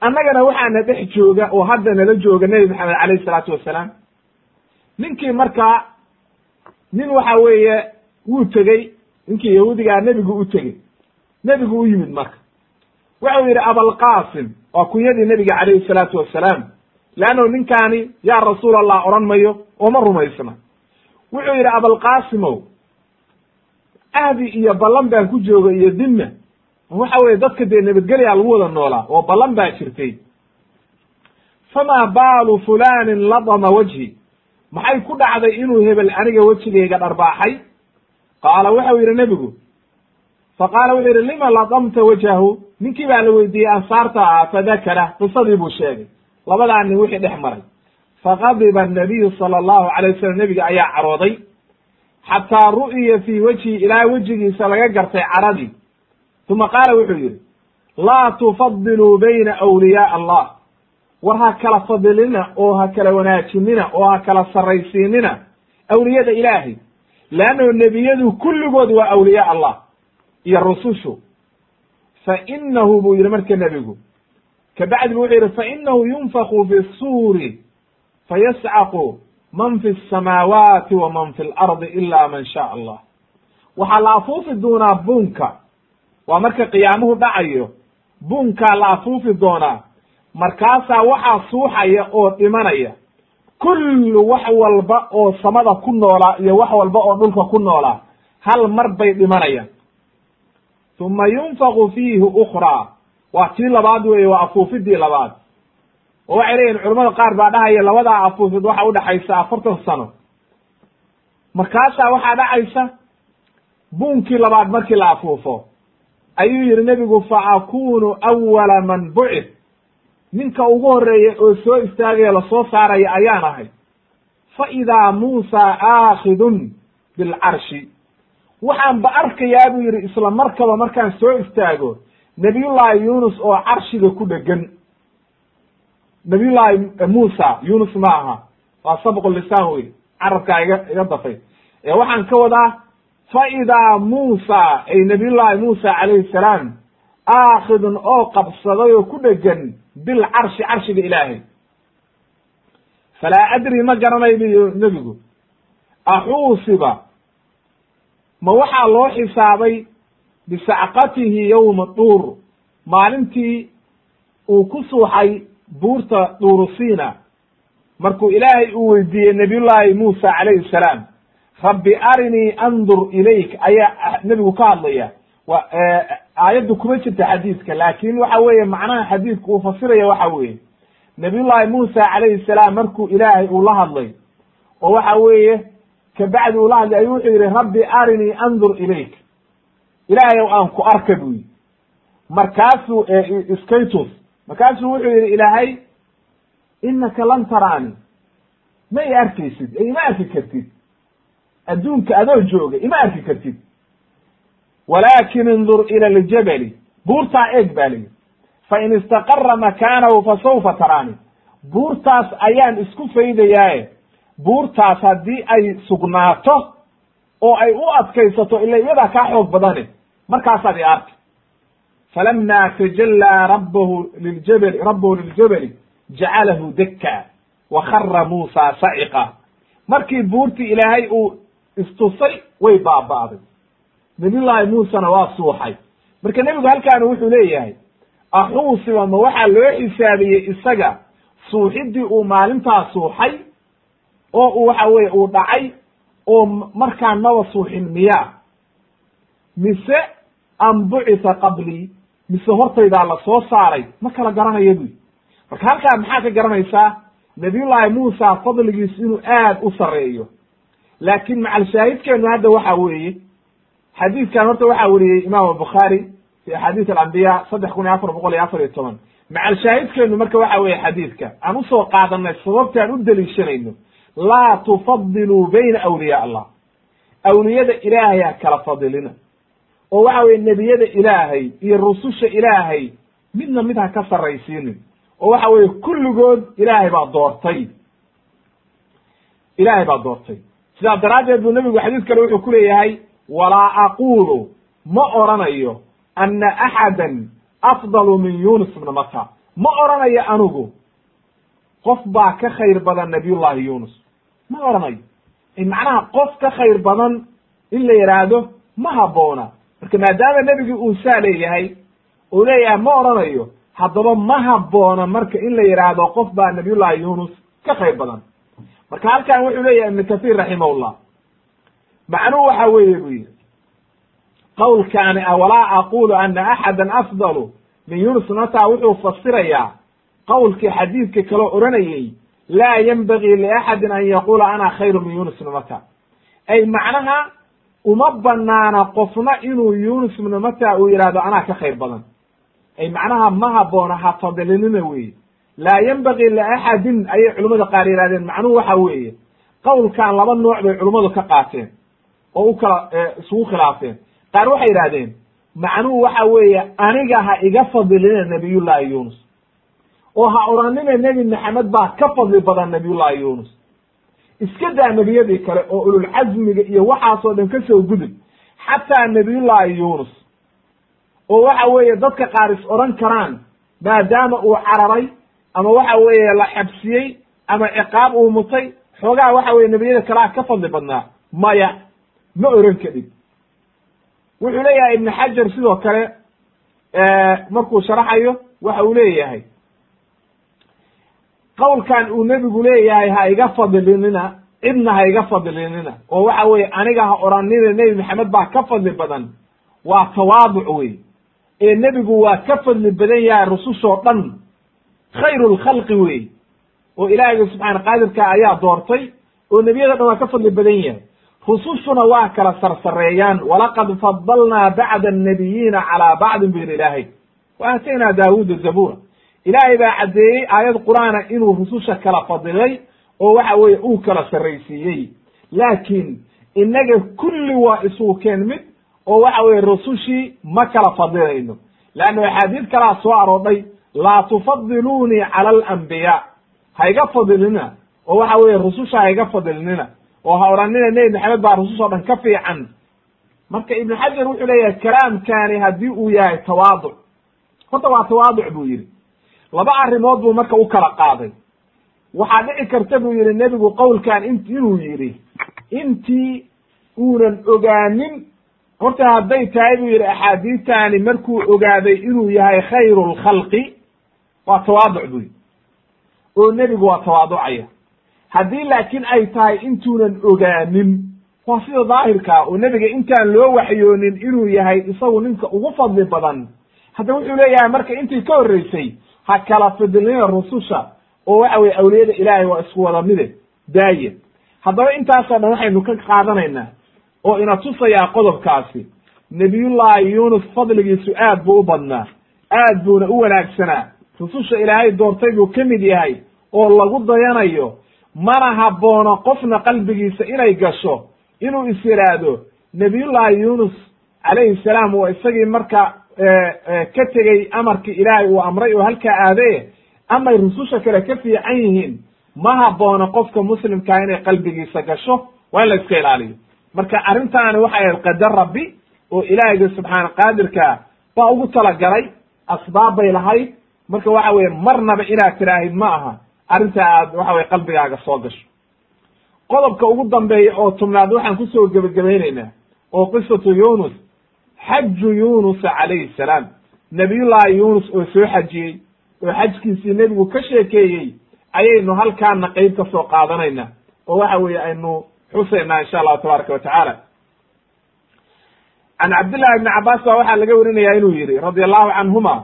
Annagana waxaana dhex jooga oo hadda nala jooga nebi maxamed alayh isalaatu wasalaam ninkii markaa nin waxa weeye wuu tegey. Ninkii yahuudigaa nebigu u tegey. Nebigu u yimid marka. Wuxuu yidhi abalqasim waa kunyadii nebiga calayhi salaatu wasalaam. Leanno ninkaani yaa rasuul allah odhan mayo oo ma rumaysna. Wuxuu yidhi abalqasimow ahdi iyo ballan baan ku jooga iyo dimma waxa weye dadka dee nabadgelyaa lagu wada noolaa oo ballan baa jirtay. Famaa baalu fulanin ladama wajhi maxay ku dhacday inuu hebel aniga wejigayga dharbaaxay? Qaala waxau yidhi nebigu. Fa qaala wuxuu yidhi lima ladamta wajhahu? Ninkii baa la weydiiyey ansaarta ah fadakara. Qisadii buu sheegay. Labadaa nin wixii dhex maray. Faqadiba annabiyu sala allahu alay wasalam nebiga ayaa carooday. Xataa ru'ya fii wejhi ilaa wejigiisa laga gartay caradii. Uma qaala wuxuu yidhi laa tufadiluu bayna awliyaa allah war ha kala fadilina oo ha kala wanaajinina oo ha kala sarraysiinina. Awliyada ilaahay leannao nebiyadu kulligood waa awliyaa allah iyo rusushu. Fa inahu buu yidhi marka nebigu kabacdi bu wuxuu yidhi fa inahu yunfaku fi suuri fayascaqu man fi samaawaati wa man fi lardi ila man shaa allah. Waxaa la afuufi doonaa bunka waa marka qiyaamuhu dhacayo bunkaa la afuufi doonaa markaasaa waxaa suuxaya oo dhimanaya. Kullu wax walba oo samada ku noolaa iyo wax walba oo dhulka ku noolaa hal mar bay dhimanayaan. Uma yunfaku fiihi ukraa waa tii labaad weeye waa afuufidii labaad. Oo waxay leeyihiin culamada qaar baa dhahaya labadaa afuufid waxa udhaxaysa afartan sano. Markaasaa waxaa dhacaysa buunkii labaad markii la afuufo ayuu yidhi nebigu fa akunu awala man bucid ninka ugu horreeya oo soo istaagaya la soo saaraya ayaan ahay. Fa idaa muusa aakhidun bilcarshi waxaan ba arkayaa buu yidhi isla markaba markaan soo istaago nabiyullaahi yunus oo carshiga ku dhegan. Nabiyullaahi muusa yunus ma aha. Waa sabqu lisaan wey carabkaa iga iga dafay. Ee waxaan ka wadaa fa idaa muusa ay nabiyullaahi muusa calayhi salaam aakhidun oo qabsaday oo ku dhegan bilcarshi carshiga ilaahay. Falaa adri ma garanay bu nebigu. Axuusiba ma waxaa loo xisaabay bisacqatihi yowma duur. Maalintii uu ku suuxay buurta duurusiina markuu ilaahay uu weydiiyey nabiyullaahi muusa calayhi salaam rabbi arinii andur ilayk ayaa nebigu ka hadlaya aayaddu kuma jirta xadiidka laakin waxa weeye macnaha xadiidka uu fasiraya waxa weeye. Nabiyullaahi muusa calayhi salaam markuu ilaahay uu la hadlay oo waxa weeye kabacdi uu la hadlay ayuu wuxuu yihi rabbi arinii andur ilayk. Ilaahay aan ku arka buu yidhi. Markaasuu skytus markaasuu wuxuu yihi ilaahay inaka lan taraani. Ma i arkaysid ima arki kartid. Adduunka adoo jooga ima arki kartid walaakin indur ila aljabali buurtaa eeg baa liyi fain istaqara makaanahu fasawfa taraani buurtaas ayaan isku faydayaaye buurtaas haddii ay sugnaato oo ay u adkaysato ila iyadaa kaa xoog badane markaasaad i arki falama tajallaa rabbahu liljabali rabbahu liljabali jacalahu dekka wa khara saciqa markii buurtii ilaahay uu istusay way baaba'day nabiyullaahi muusena waa suuxay marka nebigu halkaana wuxuu leeyahay axuusiba ma waxaa loo xisaabiyey isaga suuxiddii uu maalintaa suuxay? Oo uu waxa weye uu dhacay? Oo markaan maba suuxin miyaa mise am bucitha qablii mise hortaydaa la soo saaray? Ma kala garanayo buy marka halkaa maxaa ka garanaysaa? Nabiyullaahi muusa fadligiisu inuu aad u sarreeyo. Laakin macalshaahidkeenu hadda waxa weeye xadiidkan horta waxaa weriyey imaam bukhaari fi axaadiis alambiya saddex kun iyo afar boqol iyo afar iyo toban. Macalshaahidkeenu marka waxa weeye xadiidka aan u soo qaadanay sababta aan u deliishanayno laa tufadiluu bayna awliyaa allah. Awliyada ilaahay ha kala fadilina. Oo waxa weye nebiyada ilaahay iyo rususha ilaahay midna mid ha ka sarraysiinin. Oo waxa weeye kulligood ilaahay baa doortay. Ilaahay baa doortay. Sidaa daraaddeed buu nebigu xadiis kale wuxuu ku leeyahay walaa aquulu ma oranayo ana axadan afdalu min yunus ibna mata ma oranayo anigu qof baa ka khayr badan nabiyullahi yunus ma oranayo. Macnaha qof ka khayr badan in la yidhaahdo ma habboona marka maadaama nebigi uu saa leeyahay uu leeyahay ma oranayo. Haddaba ma habboona marka in la yidhaahdo qof baa nabiyullahi yunus ka khayr badan. Marka halkan wuxuu leeyahay ibnu kahiir raximahullah macnuhu waxa weeye buu yidhi. Qawlkaani ah walaa aqulu ana axada afdalu min yunus mata wuxuu fasirayaa qowlkii xadiidka kaloo oranayey laa yenbagii liaxadin an yaquula ana khayru min yunus ibna mata ay macnaha uma banaana qofna inuu yunus ibna mata uu yidhahdo anaa ka khayr badan. Ay macnaha ma haboona ha fadilinina weeye. Laa yenbagii liaxadin ayay culimmada qaar yihahdeen macnuhu waxa weeye qowlkan laba nooc bay culimmadu ka qaateen oo u kala isugu khilaafeen. Qaar waxay yidhahdeen macnuhu waxa weeye aniga ha iga fadilina nabiyullahi yunus oo ha oranina nebi maxamed baa ka fadli badan nabiyullahi yunus iska daa nebiyadii kale oo ululcazmiga iyo waxaasoo dhan ka soo gudub xataa nabiyullahi yunus oo waxa weeye dadka qaar is odhan karaan maadaama uu cararay ama waxa weeye la xabsiyey ama ciqaab uu mutay xoogaha waxa weye nebiyada kalea ka fadli badnaa. Maya ma oran kadib. Wuxuu leeyahay ibnu xajar sidoo kale markuu sharaxayo waxa uu leeyahay. Qowlkan uu nebigu leeyahay ha iga fadlinina cidna ha iga fadlinina oo waxa weye aniga ha oranina nebi maxamed baa ka fadli badan. Waa tawaaduc wey ee nebigu waa ka fadli badan yahay rusushoo dhan. Khayru lkhalqi wey oo ilaahiyga subxaana qaadirka ayaa doortay oo nebiyada dhan waa ka fadli badan yahay rusushuna waa kala sarsareeyaan. Walaqad fadalnaa bacda annabiyiina calaa bacdin bu yidhi ilaahay wa aataynaa daawuuda zabuura. Ilaahay baa caddeeyey aayad qur'aana inuu rususha kala fadilay oo waxa weeye uu kala sarraysiiyey. Laakiin innaga kulli waa isuukeen mid oo waxa weeye rusushii ma kala fadilayno leanna axaadiid kalaa soo aroodhay laa tufadiluunii cala alambiyaa hayga fadilina oo waxa weeye rususha hayga fadilinina oo ha odhanina nebi maxamed baa rususha o dhan ka fiican. Marka ibnu xajar wuxuu leeyahay kalaamkaani haddii uu yahay tawaaduc. Horta waa tawaaduc buu yidhi. Laba arrimood buu marka u kala qaaday. Waxaa dhici karta buu yidhi nebigu qowlkan in inuu yidhi intii uunan ogaanin horta hadday tahay buu yidhi axaadiistani markuu ogaaday inuu yahay khayru lkhalqi waa tawaaduc buu yidhi. Oo nebigu waa tawaaducaya haddii laakiin ay tahay intuunan ogaanin waa sida daahirkaa oo nebiga intaan loo waxyoonin inuu yahay isagu ninka ugu fadli badan. Hadda wuxuu leeyahay marka intii ka horreysay ha kala fidilnina rususha oo waxa weye awliyada ilaahay waa isku wada mide daaye. Haddaba intaasoo dhan waxaynu ka qaadanaynaa oo ina tusayaa qodobkaasi. Nebiyullaahi yuunus fadligiisu aad buu u badnaa aad buuna u wanaagsanaa. Rususha ilaahay doortay buu ka mid yahay oo lagu dayanayo mana haboono qofna qalbigiisa inay gasho inuu is yidhaahdo nebiyullaahi yuunus calayhi salaam waa isagii marka ka tegey amarkii ilaahay uu amray oo halkaa aadaye amay rususha kale ka fiican yihiin ma haboono qofka muslimkaa inay qalbigiisa gasho waa in la iska ilaaliyo. Marka arrintaani waxay ahayd qadar rabbi oo ilaahiyga subxaana qaadirka baa ugu talagalay asbaab bay lahayd. Marka waxa weye marnaba inaad tiraahid ma aha arrinta aad waxa weye qalbigaaga soo gasho. Qodobka ugu dambeeya oo tubnaad waxaan ku soo gebagabaynaynaa oo qisatu yunus xaju yunusa calayhi salaam. Nabiyullaahi yunus oo soo xajiyey oo xajkiisii nebigu ka sheekeeyey ayaynu halkaana qeyb ka soo qaadanaynaa oo waxa weeye aynu xusaynaa insha allahu tabaaraka wa tacaala. Can cabdillahi ibni cabbaas baa waxaa laga warinaya inuu yihi radi allahu canhuma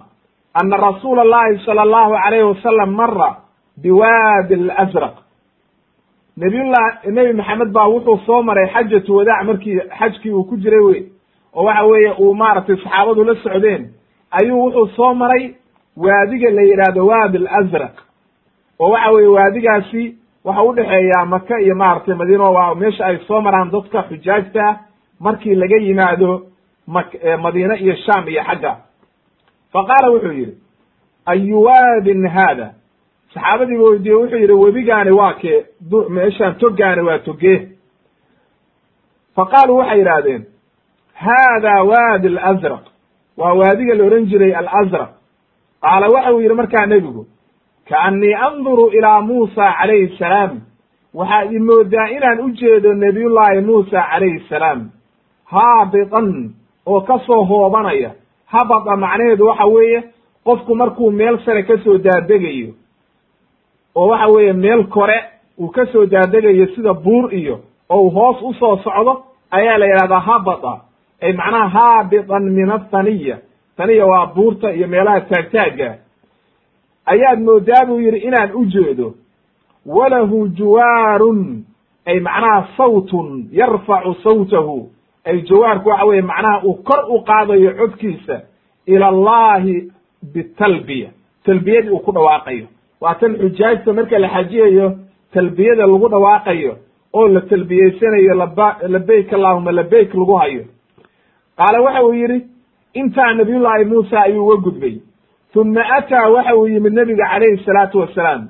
ana rasuula allahi sala allahu alayhi wasalam mara biwaadi alazraq nabiyullah nebi maxamed baa wuxuu soo maray xajatu wadaac markii xajkii uu ku jiray wey oo waxa weeye uu maaragtay saxaabadu la socdeen ayuu wuxuu soo maray waadiga la yidhaahdo waadi alazraq oo waxa weeye waadigaasi waxa udhexeeyaa maka iyo maaragtay madiino waa meesha ay soo maraan dadka xujaajta markii laga yimaado mak madiine iyo sham iyo xagga fa qaala wuxuu yidhi ayu waadin haada saxaabadiiba weydiiye wuxuu yidhi webigaani waa kee meeshaan togaani waa togee fa qaaluu waxay yidhaahdeen haada waadi alazraq. Waa waadiga la odhan jiray alazraq. Qaala waxa uu yidhi markaa nebigu kaannii anduru ilaa muusa calayhi salaam. Waxaad i moodaa inaan u jeedo nebiyullaahi muusa calayhi salaam. Haabitan oo ka soo hoobanaya. Habada macnaheedu waxa weeye qofku markuu meel sare ka soo daadegayo oo waxa weeye meel kore uu ka soo daadegayo sida buur iyo oo uu hoos u soo socdo ayaa la yidhahdaa habata ay macnaha haabitan min athaniya. Thaniya waa buurta iyo meelaha taagtaagga. Ayaad moodaa buu yidhi inaan u jeedo. Walahu juwaarun ay macnaha sawtun yarfacu sawtahu. Ay jawaarku waxa weye macnaha uu kor u qaadayo codkiisa ila allahi bitalbiya. Talbiyadii uu ku dhawaaqayo waa tan xujaajta marka la xajiyayo talbiyada lagu dhawaaqayo oo la talbiyeysanayo laba labayk allahuma labayk lagu hayo. Qaala waxa uu yidhi intaa nabiyullaahi muusa ayuu uga gudbay. Uma ataa waxa uu yimid nebiga calayhi salaatu wasalaam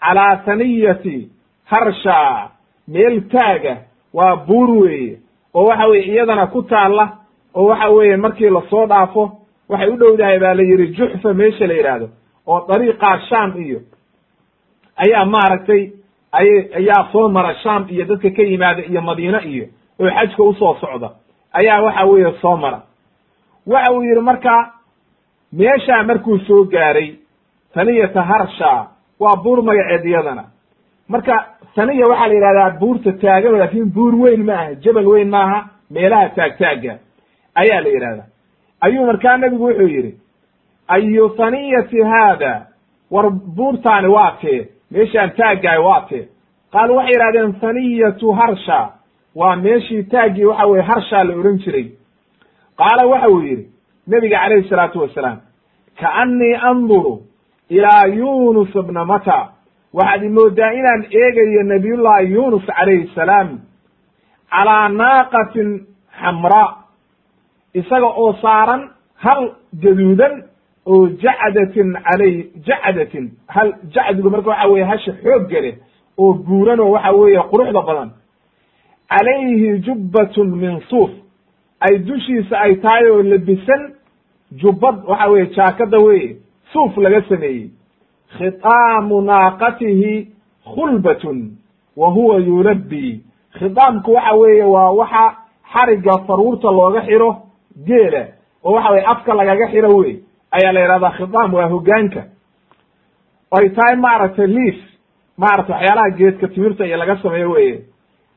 calaa taniyati harsha meel taaga waa buur weeye oo waxa weye iyadana ku taalla oo waxa weeye markii la soo dhaafo waxay u dhowdahay baa la yidhi juxfa meesha la yidhaahdo oo dariiqaa sham iyo ayaa maaragtay ay ayaa soo mara sham iyo dadka ka yimaada iyo madiine iyo oo xajka u soo socda ayaa waxa weeye soo mara. Waxa uu yidhi marka meeshaa markuu soo gaaray taniyata harsha waa buur magaceed iyadana. Marka taniya waxaa la yidhahdaa buurta taagan laakin buur weyn ma aha jebel weyn maaha meelaha taagtaagga ayaa la yidhahdaa. Ayuu markaa nebigu wuxuu yidhi ayu taniyati haada war buurtaani waa tee meeshaan taaggaay waa tee qaalu waxay yidhahdeen taniyatu harsha. Waa meeshii taaggii waxa weye harshaa la odhan jiray. Qaala waxa uu yidhi nebiga calayhi salaatu wasalaam kaannii anduru ilaa yunus bna mata. Waxaad imoodaa inaan eegayo nabiyullahi yunus calayhi salaam calaa naaqatin xamraa. Isaga oo saaran hal gaduudan oo jacdatin calay jacdatin hal jacdigu marka waxa weye hasha xoogga leh oo buuran oo waxa weeye quruxda badan. Calayhi jubbatun min suuf. Ay dushiisa ay tahay oo labisan jubbad waxa weye jaakada weye suuf laga sameeyey. Khitaamu naaqatihi khulbatun wa huwa yulabbi khitaamku waxa weeye waa waxa xarigga faruurta looga xiro geela oo waxa weye afka lagaga xiro wey ayaa la yihahdaa khitaam waa hogaanka ay tahay maaragtay liif maaragtay waxyaalaha geedka timirta iyo laga sameeyo weye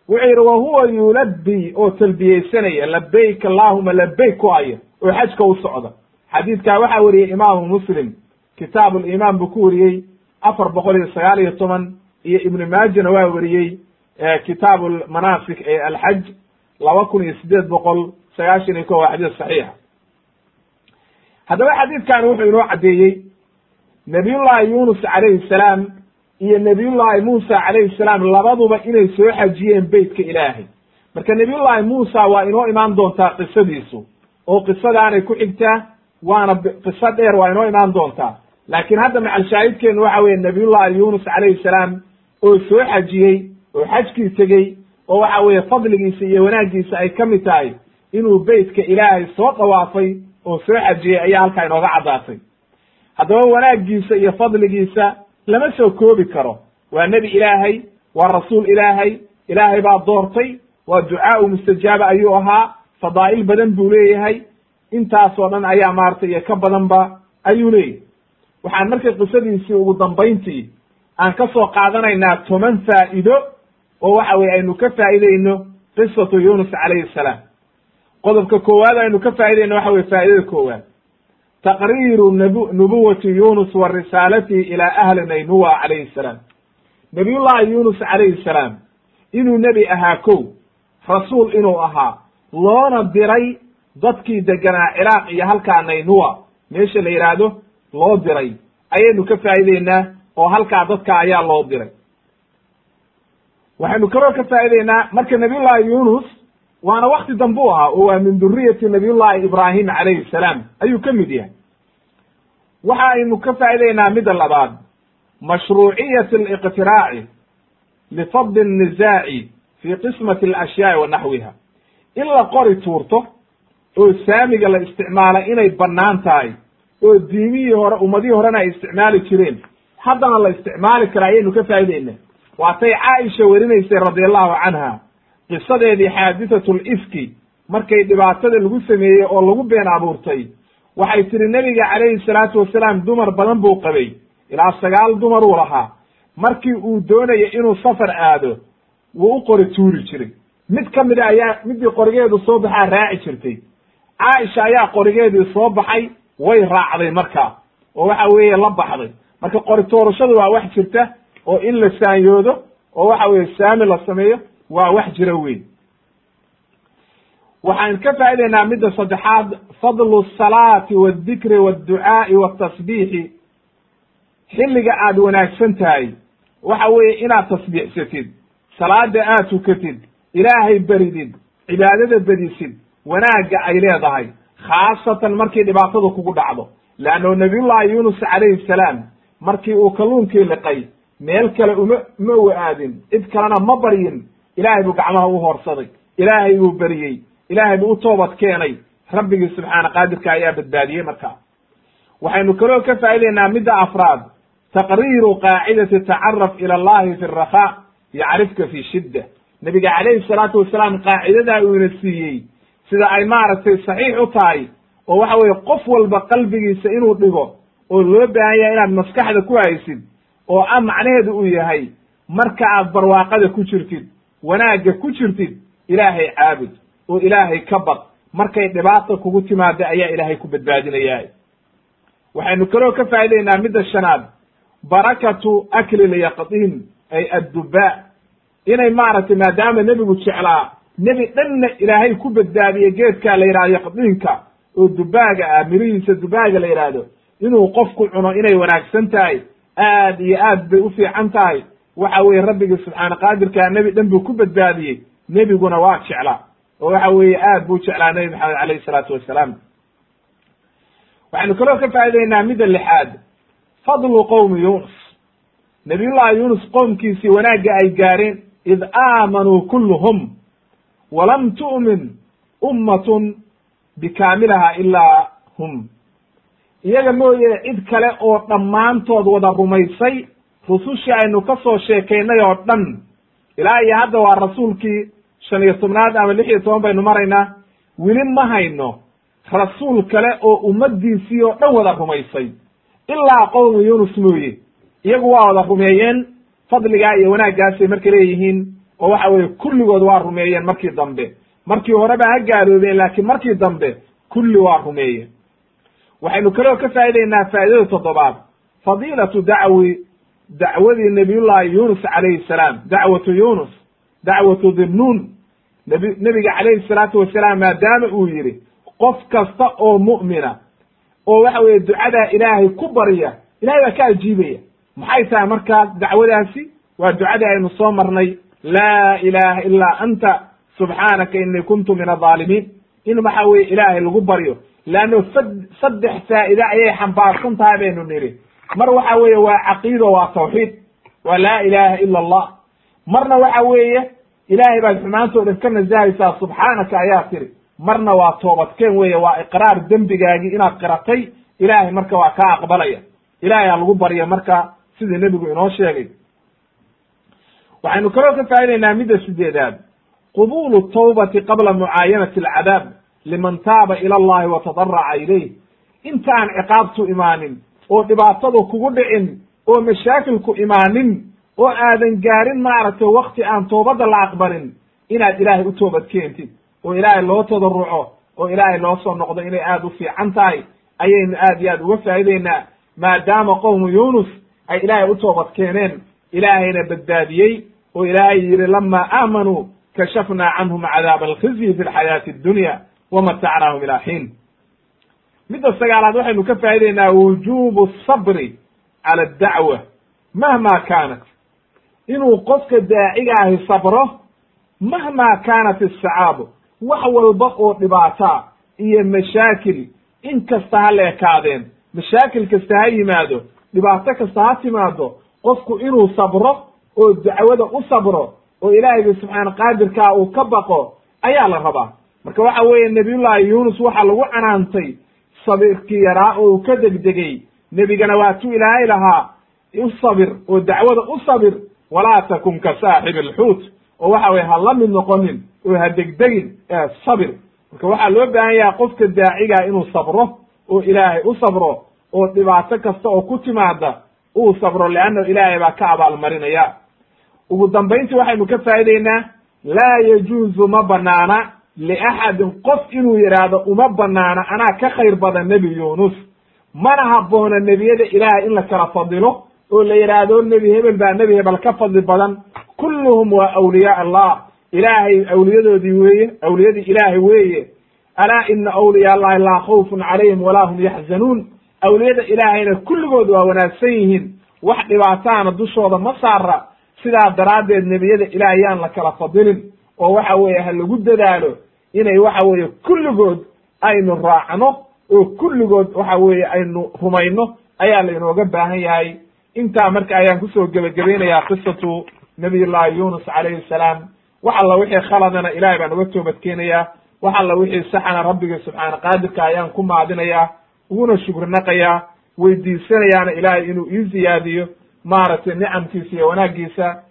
wuxuu yidhi wa huwa yulabbi oo talbiyeysanaya labayk allahuma labayk ku haya oo xajka u socda. Xadiidkaa waxaa weriyey imaamu muslim kitaab limaan buu ku weriyey afar boqol iyo sagaal iyo toban iyo ibnu maajana waa weriyey kitaab lmanaasik ee alxaj laba kun iyo sideed boqol sagaashan iyo ko waa xadiis saxiixa haddaba xadiidkan wuxuu inoo caddeeyey nabiyullahi yunus calayhi salaam iyo nabiyullahi muusa calayhi salaam labaduba inay soo xajiyeen beytka ilaahay. Marka nabiyullahi muusa waa inoo imaan doontaa qisadiisu oo qisadaanay ku xigtaa waana qiso dheer waa inoo imaan doontaa. Laakiin hadda macalshaahidkeenu waxa weeye nabiyullahi yunus calayhi salaam oo soo xajiyey oo xajkii tegey oo waxa weeye fadligiisa iyo wanaaggiisa ay ka mid tahay inuu beytka ilaahay soo dhawaafay oo soo xajiyey ayaa halkaa inooga caddaatay. Haddaba wanaaggiisa iyo fadligiisa lama soo koobi karo. Waa nebi ilaahay waa rasuul ilaahay ilaahay baa doortay waa ducaau mustajaaba ayuu ahaa fadaa'il badan buu leeyahay intaasoo dhan ayaa maaragtay iyo ka badanba ayuu leeyahay. Waxaan marka qisadiisii ugu dambayntii aan ka soo qaadanaynaa toban faa'ido oo waxa weye aynu ka faa'idayno qisatu yunus calayhi salaam qodobka koowaad aynu ka faa'idayno waxa weye faa'idada koowaad. Taqriiru nab nubuwati yunus wa risaalatihi ilaa ahli naynuwa calayhi salaam. Nabiyullahi yunus calayhi salaam inuu nebi ahaa kow rasuul inuu ahaa loona diray dadkii deganaa ciraaq iyo halkaa naynuwa meesha la yidhaahdo loo diray. Ayaynu ka faa'ideynaa oo halkaa dadka ayaa loo diray. Waxaynu kaloo ka faa'ideynaa marka nabiyullahi yunus waana wakti dambe u ahaa oo waa min duriyati nabiyullahi ibraahim calayhi salaam. Ayuu ka mid yahay. Waxa aynu ka faa'ideynaa midda labaad. Mashruuciyati aliqtiraaci lifadli الnizaaci fi qismati alashyaai wa naxwiha in la qori tuurto oo saamiga la isticmaala inay bannaan tahay oo diimihii hore ummadihii horena ay isticmaali jireen haddana la isticmaali kara ayaynu ka faa'ideynaa waatay caaisha werinaysay radi allahu canha qisadeedii xaadithatu lifki markay dhibaatada lagu sameeyey oo lagu been abuurtay waxay tihi nebiga calayhi salaatu wasalaam dumar badan buu qabay. Ilaa sagaal dumaruu lahaa. Markii uu doonayo inuu safar aado wuu u qori tuuri jiray. Mid ka mida ayaa midii qorigeedu soo baxaa raaci jirtay. Caaisha ayaa qorigeedii soo baxay way raacday markaa oo waxa weeye la baxday. Marka qori toorashadu waa wax jirta oo in la saanyoodo oo waxa weeye saami la sameeyo waa wax jira weyn. Waxaan ka faa'ideynaa midda saddexaad fadlu salaati waaldikri waadducaa'i waatasbiixi xilliga aad wanaagsan tahay waxa weeye inaad tasbiixsatid salaada aad tukatid ilaahay beridid cibaadada bedisid wanaagga ay leedahay khaasatan markii dhibaatada kugu dhacdo. Leanno nabiyullahi yunus calayhi salaam markii uu kalluunkii liqay meel kale uma ma u aadin cid kalena ma baryin ilaahay buu gacmaha u hoorsaday ilaahay buu beriyey ilaahay buu u toobad keenay. Rabbigii subxaana qaadirka ayaa badbaadiyey markaa. Waxaynu kaloo ka faa'ideynaa midda afraad. Taqriiru qaacidati tacaraf ila allahi fi rakhaa yacrifka fi shidda. Nebiga calayhi salaatu wasalaam qaacidadaa uu ina siiyey. Sida ay maaragtay saxiix u tahay. Oo waxa weeye qof walba qalbigiisa inuu dhigo oo loo baahan yahay inaad maskaxda ku haysid oo a macnaheedu uu yahay marka aad barwaaqada ku jirtid wanaagga ku jirtid ilaahay caabud oo ilaahay ka bad markay dhibaata kugu timaada ayaa ilaahay ku badbaadinayaa. Waxaynu kaloo ka faa'ideynaa midda shanaad. Barakatu akli lyaqdiin ay addubaa. Inay maaragtay maadaama nebigu jeclaa nebi dhanna ilaahay ku badbaadiyey geedkaa la yidhahdo yaqdiinka oo dubaaga ah mirihiisa dubaaga la yidhaahdo inuu qofku cuno inay wanaagsan tahay aad iyo aad bay u fiican tahay waxa weeye rabbigii subxaana qaadirkaa nebi dhan buu ku badbaadiyey. Nebiguna waa jeclaa. Oo waxa weeye aad buu jeclaa nebi maxamed alayhi salaatu wassalaam waxaynu kaloo ka faa'idaynaa midda lixaad. Fadlu qowmi yunus nabiyullahi yunus qoomkiisii wanaagga ay gaareen id aamanuu kulluhum walam tu'min ummatun bikaamilaha ilaa hum. Iyaga mooye cid kale oo dhammaantood wada rumaysay rusushii aynu ka soo sheekaynay oo dhan. Ilaa iyo hadda waa rasuulkii shan iyo tobnaad ama lix iyo toban baynu maraynaa. Weli ma hayno rasuul kale oo ummaddiisii oo dhan wada rumaysay. Ilaa qowmu yunus mooye. Iyagu waa wada rumeeyeen fadligaa iyo wanaaggaasay marka leeyihiin oo waxa weeye kulligood waa rumeeyeen markii dambe. Markii horeba ha gaaloobeen laakiin markii dambe kulli waa rumeeyeen. Waxaynu kaloo ka faa'idaynaa faa'idada toddobaad. Fadiilatu dacwi dacwadii nabiyullahi yunus calayhi salaam dacwatu yunus dacwatu dinnuun nb nebiga calayhi salaatu wasalaam maadaama uu yidhi qof kasta oo mu'mina oo waxa weeye ducadaa ilaahay ku barya ilahay baa ka ajiibaya. Maxay tahay markaas dacwadaasi? Waa ducadii aynu soo marnay laa ilaha ilaa anta subxaanaka inii kuntu min adaalimiin in waxa weye ilaahay lagu baryo leanno saddex faa'ide ayay xambaarsan tahay baynu nidhi mar waxa weeye waa caqiido waa tawxiid waa laa ilaha ila allah marna waxa weeye ilaahay baad xumaantoo dhan ka nasahaysaa subxaanaka ayaa tiri. Marna waa toobadkeen weeye waa iqraar dembigaagii inaad qiratay ilaahay marka waa kaa aqbalaya. Ilahay ha lagu barya marka sidii nebigu inoo sheegay. Waxaynu kaloo ka faa'idaynaa midda sideedaad. Qubulu tawbati qabla mucaayanati alcadaab liman taaba ila allahi wa tadaraca ilayh. Intaan ciqaabtu imaanin oo dhibaatadu kugu dhicin oo mashaakilku imaanin oo aadan gaarin maaragtay wakti aan toobadda la aqbalin inaad ilaahay u toobad keentid oo ilaahay loo tadaruco oo ilaahay loo soo noqdo inay aada u fiican tahay ayaynu aad iyo aad uga faa'ideynaa maadaama qowmu yunus ay ilaahay u toobad keeneen ilaahayna badbaadiyey oo ilaahay yidhi lama aamanuu kashafnaa canhum cadaaba alkhizyi fi lxayaati addunya wamatacnaahum ilaa xiin midda sagaalaad waxaynu ka faa'ideynaa wujubu sabri cala addacwa mahma kaanat. Inuu qofka daaciga ahi sabro mahma kaanat isacaabu wax walba oo dhibaata iyo mashaakil in kasta ha la ekaadeen mashaakil kasta ha yimaado dhibaato kasta ha timaado qofku inuu sabro oo dacwada u sabro oo ilaahayga subxaana qaadirkaa uu ka baqo ayaa la rabaa. Marka waxa weeye nabiyullaahi yuunus waxaa lagu canaantay sabirkii yaraa oo uu ka degdegay. Nebigana waatuu ilaahay lahaa. U sabir oo dacwada u sabir. Walaa takun ka saaxibi alxuut oo waxa weye ha la mid noqonin oo ha degdegin ee sabir. Marka waxaa loo baahan yahay qofka daacigaa inuu sabro oo ilaahay u sabro oo dhibaato kasta oo ku timaada uu sabro leanna ilaahay baa ka abaalmarinaya. Ugu dambayntii waxaynu ka faa'ideynaa laa yajuuzu ma banaana liaxadin qof inuu yidhaahdo uma banaana anaa ka khayr badan nebi yuunus mana habboona nebiyada ilaahay in la kala fadilo oo la yidhaahdo nebi hebel baa nebi hebel ka fadli badan kulluhum waa awliyaa allah ilaahay awliyadoodii weeye awliyadii ilaahay weeye alaa ina awliyaa allahi laa khawfun calayhim walaa hum yaxzanuun awliyada ilaahayna kulligood waa wanaagsan yihiin wax dhibaataana dushooda ma saara sidaa daraaddeed nebiyada ilaahay yaan la kala fadilin oo waxa weeye ha lagu dadaalo inay waxa weeye kulligood aynu raacno oo kulligood waxa weeye aynu rumayno ayaa lainooga baahan yahay. Intaa marka ayaan ku soo gebagabaynayaa qisatu nabiyullahi yunus calayhi salaam. Wax alla wixii khaladana ilahay baan uga toobadkeenayaa wax alla wixii saxana rabbigii subxaana qaadirka ayaan ku maadinayaa uguna shukrinaqayaa weydiisanayaana ilaahay inuu ii ziyaadiyo. Maaragtay nicamkiisa iyo wanaaggiisa.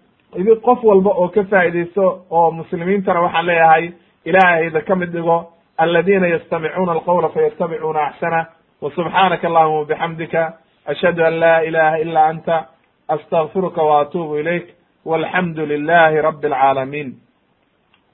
Qof walba oo ka faa'idaysto oo muslimiintana waxaan leeyahay ilaahayda ka mid dhigo aladiina yastamicuuna alqawla fayattabicuuna axsana wa subxaanaka allahuma wabixamdika ashhadu an laa ilaha ila anta astagfiruka wa atuubu ilayk walxamdu lilahi rabi alcaalamiin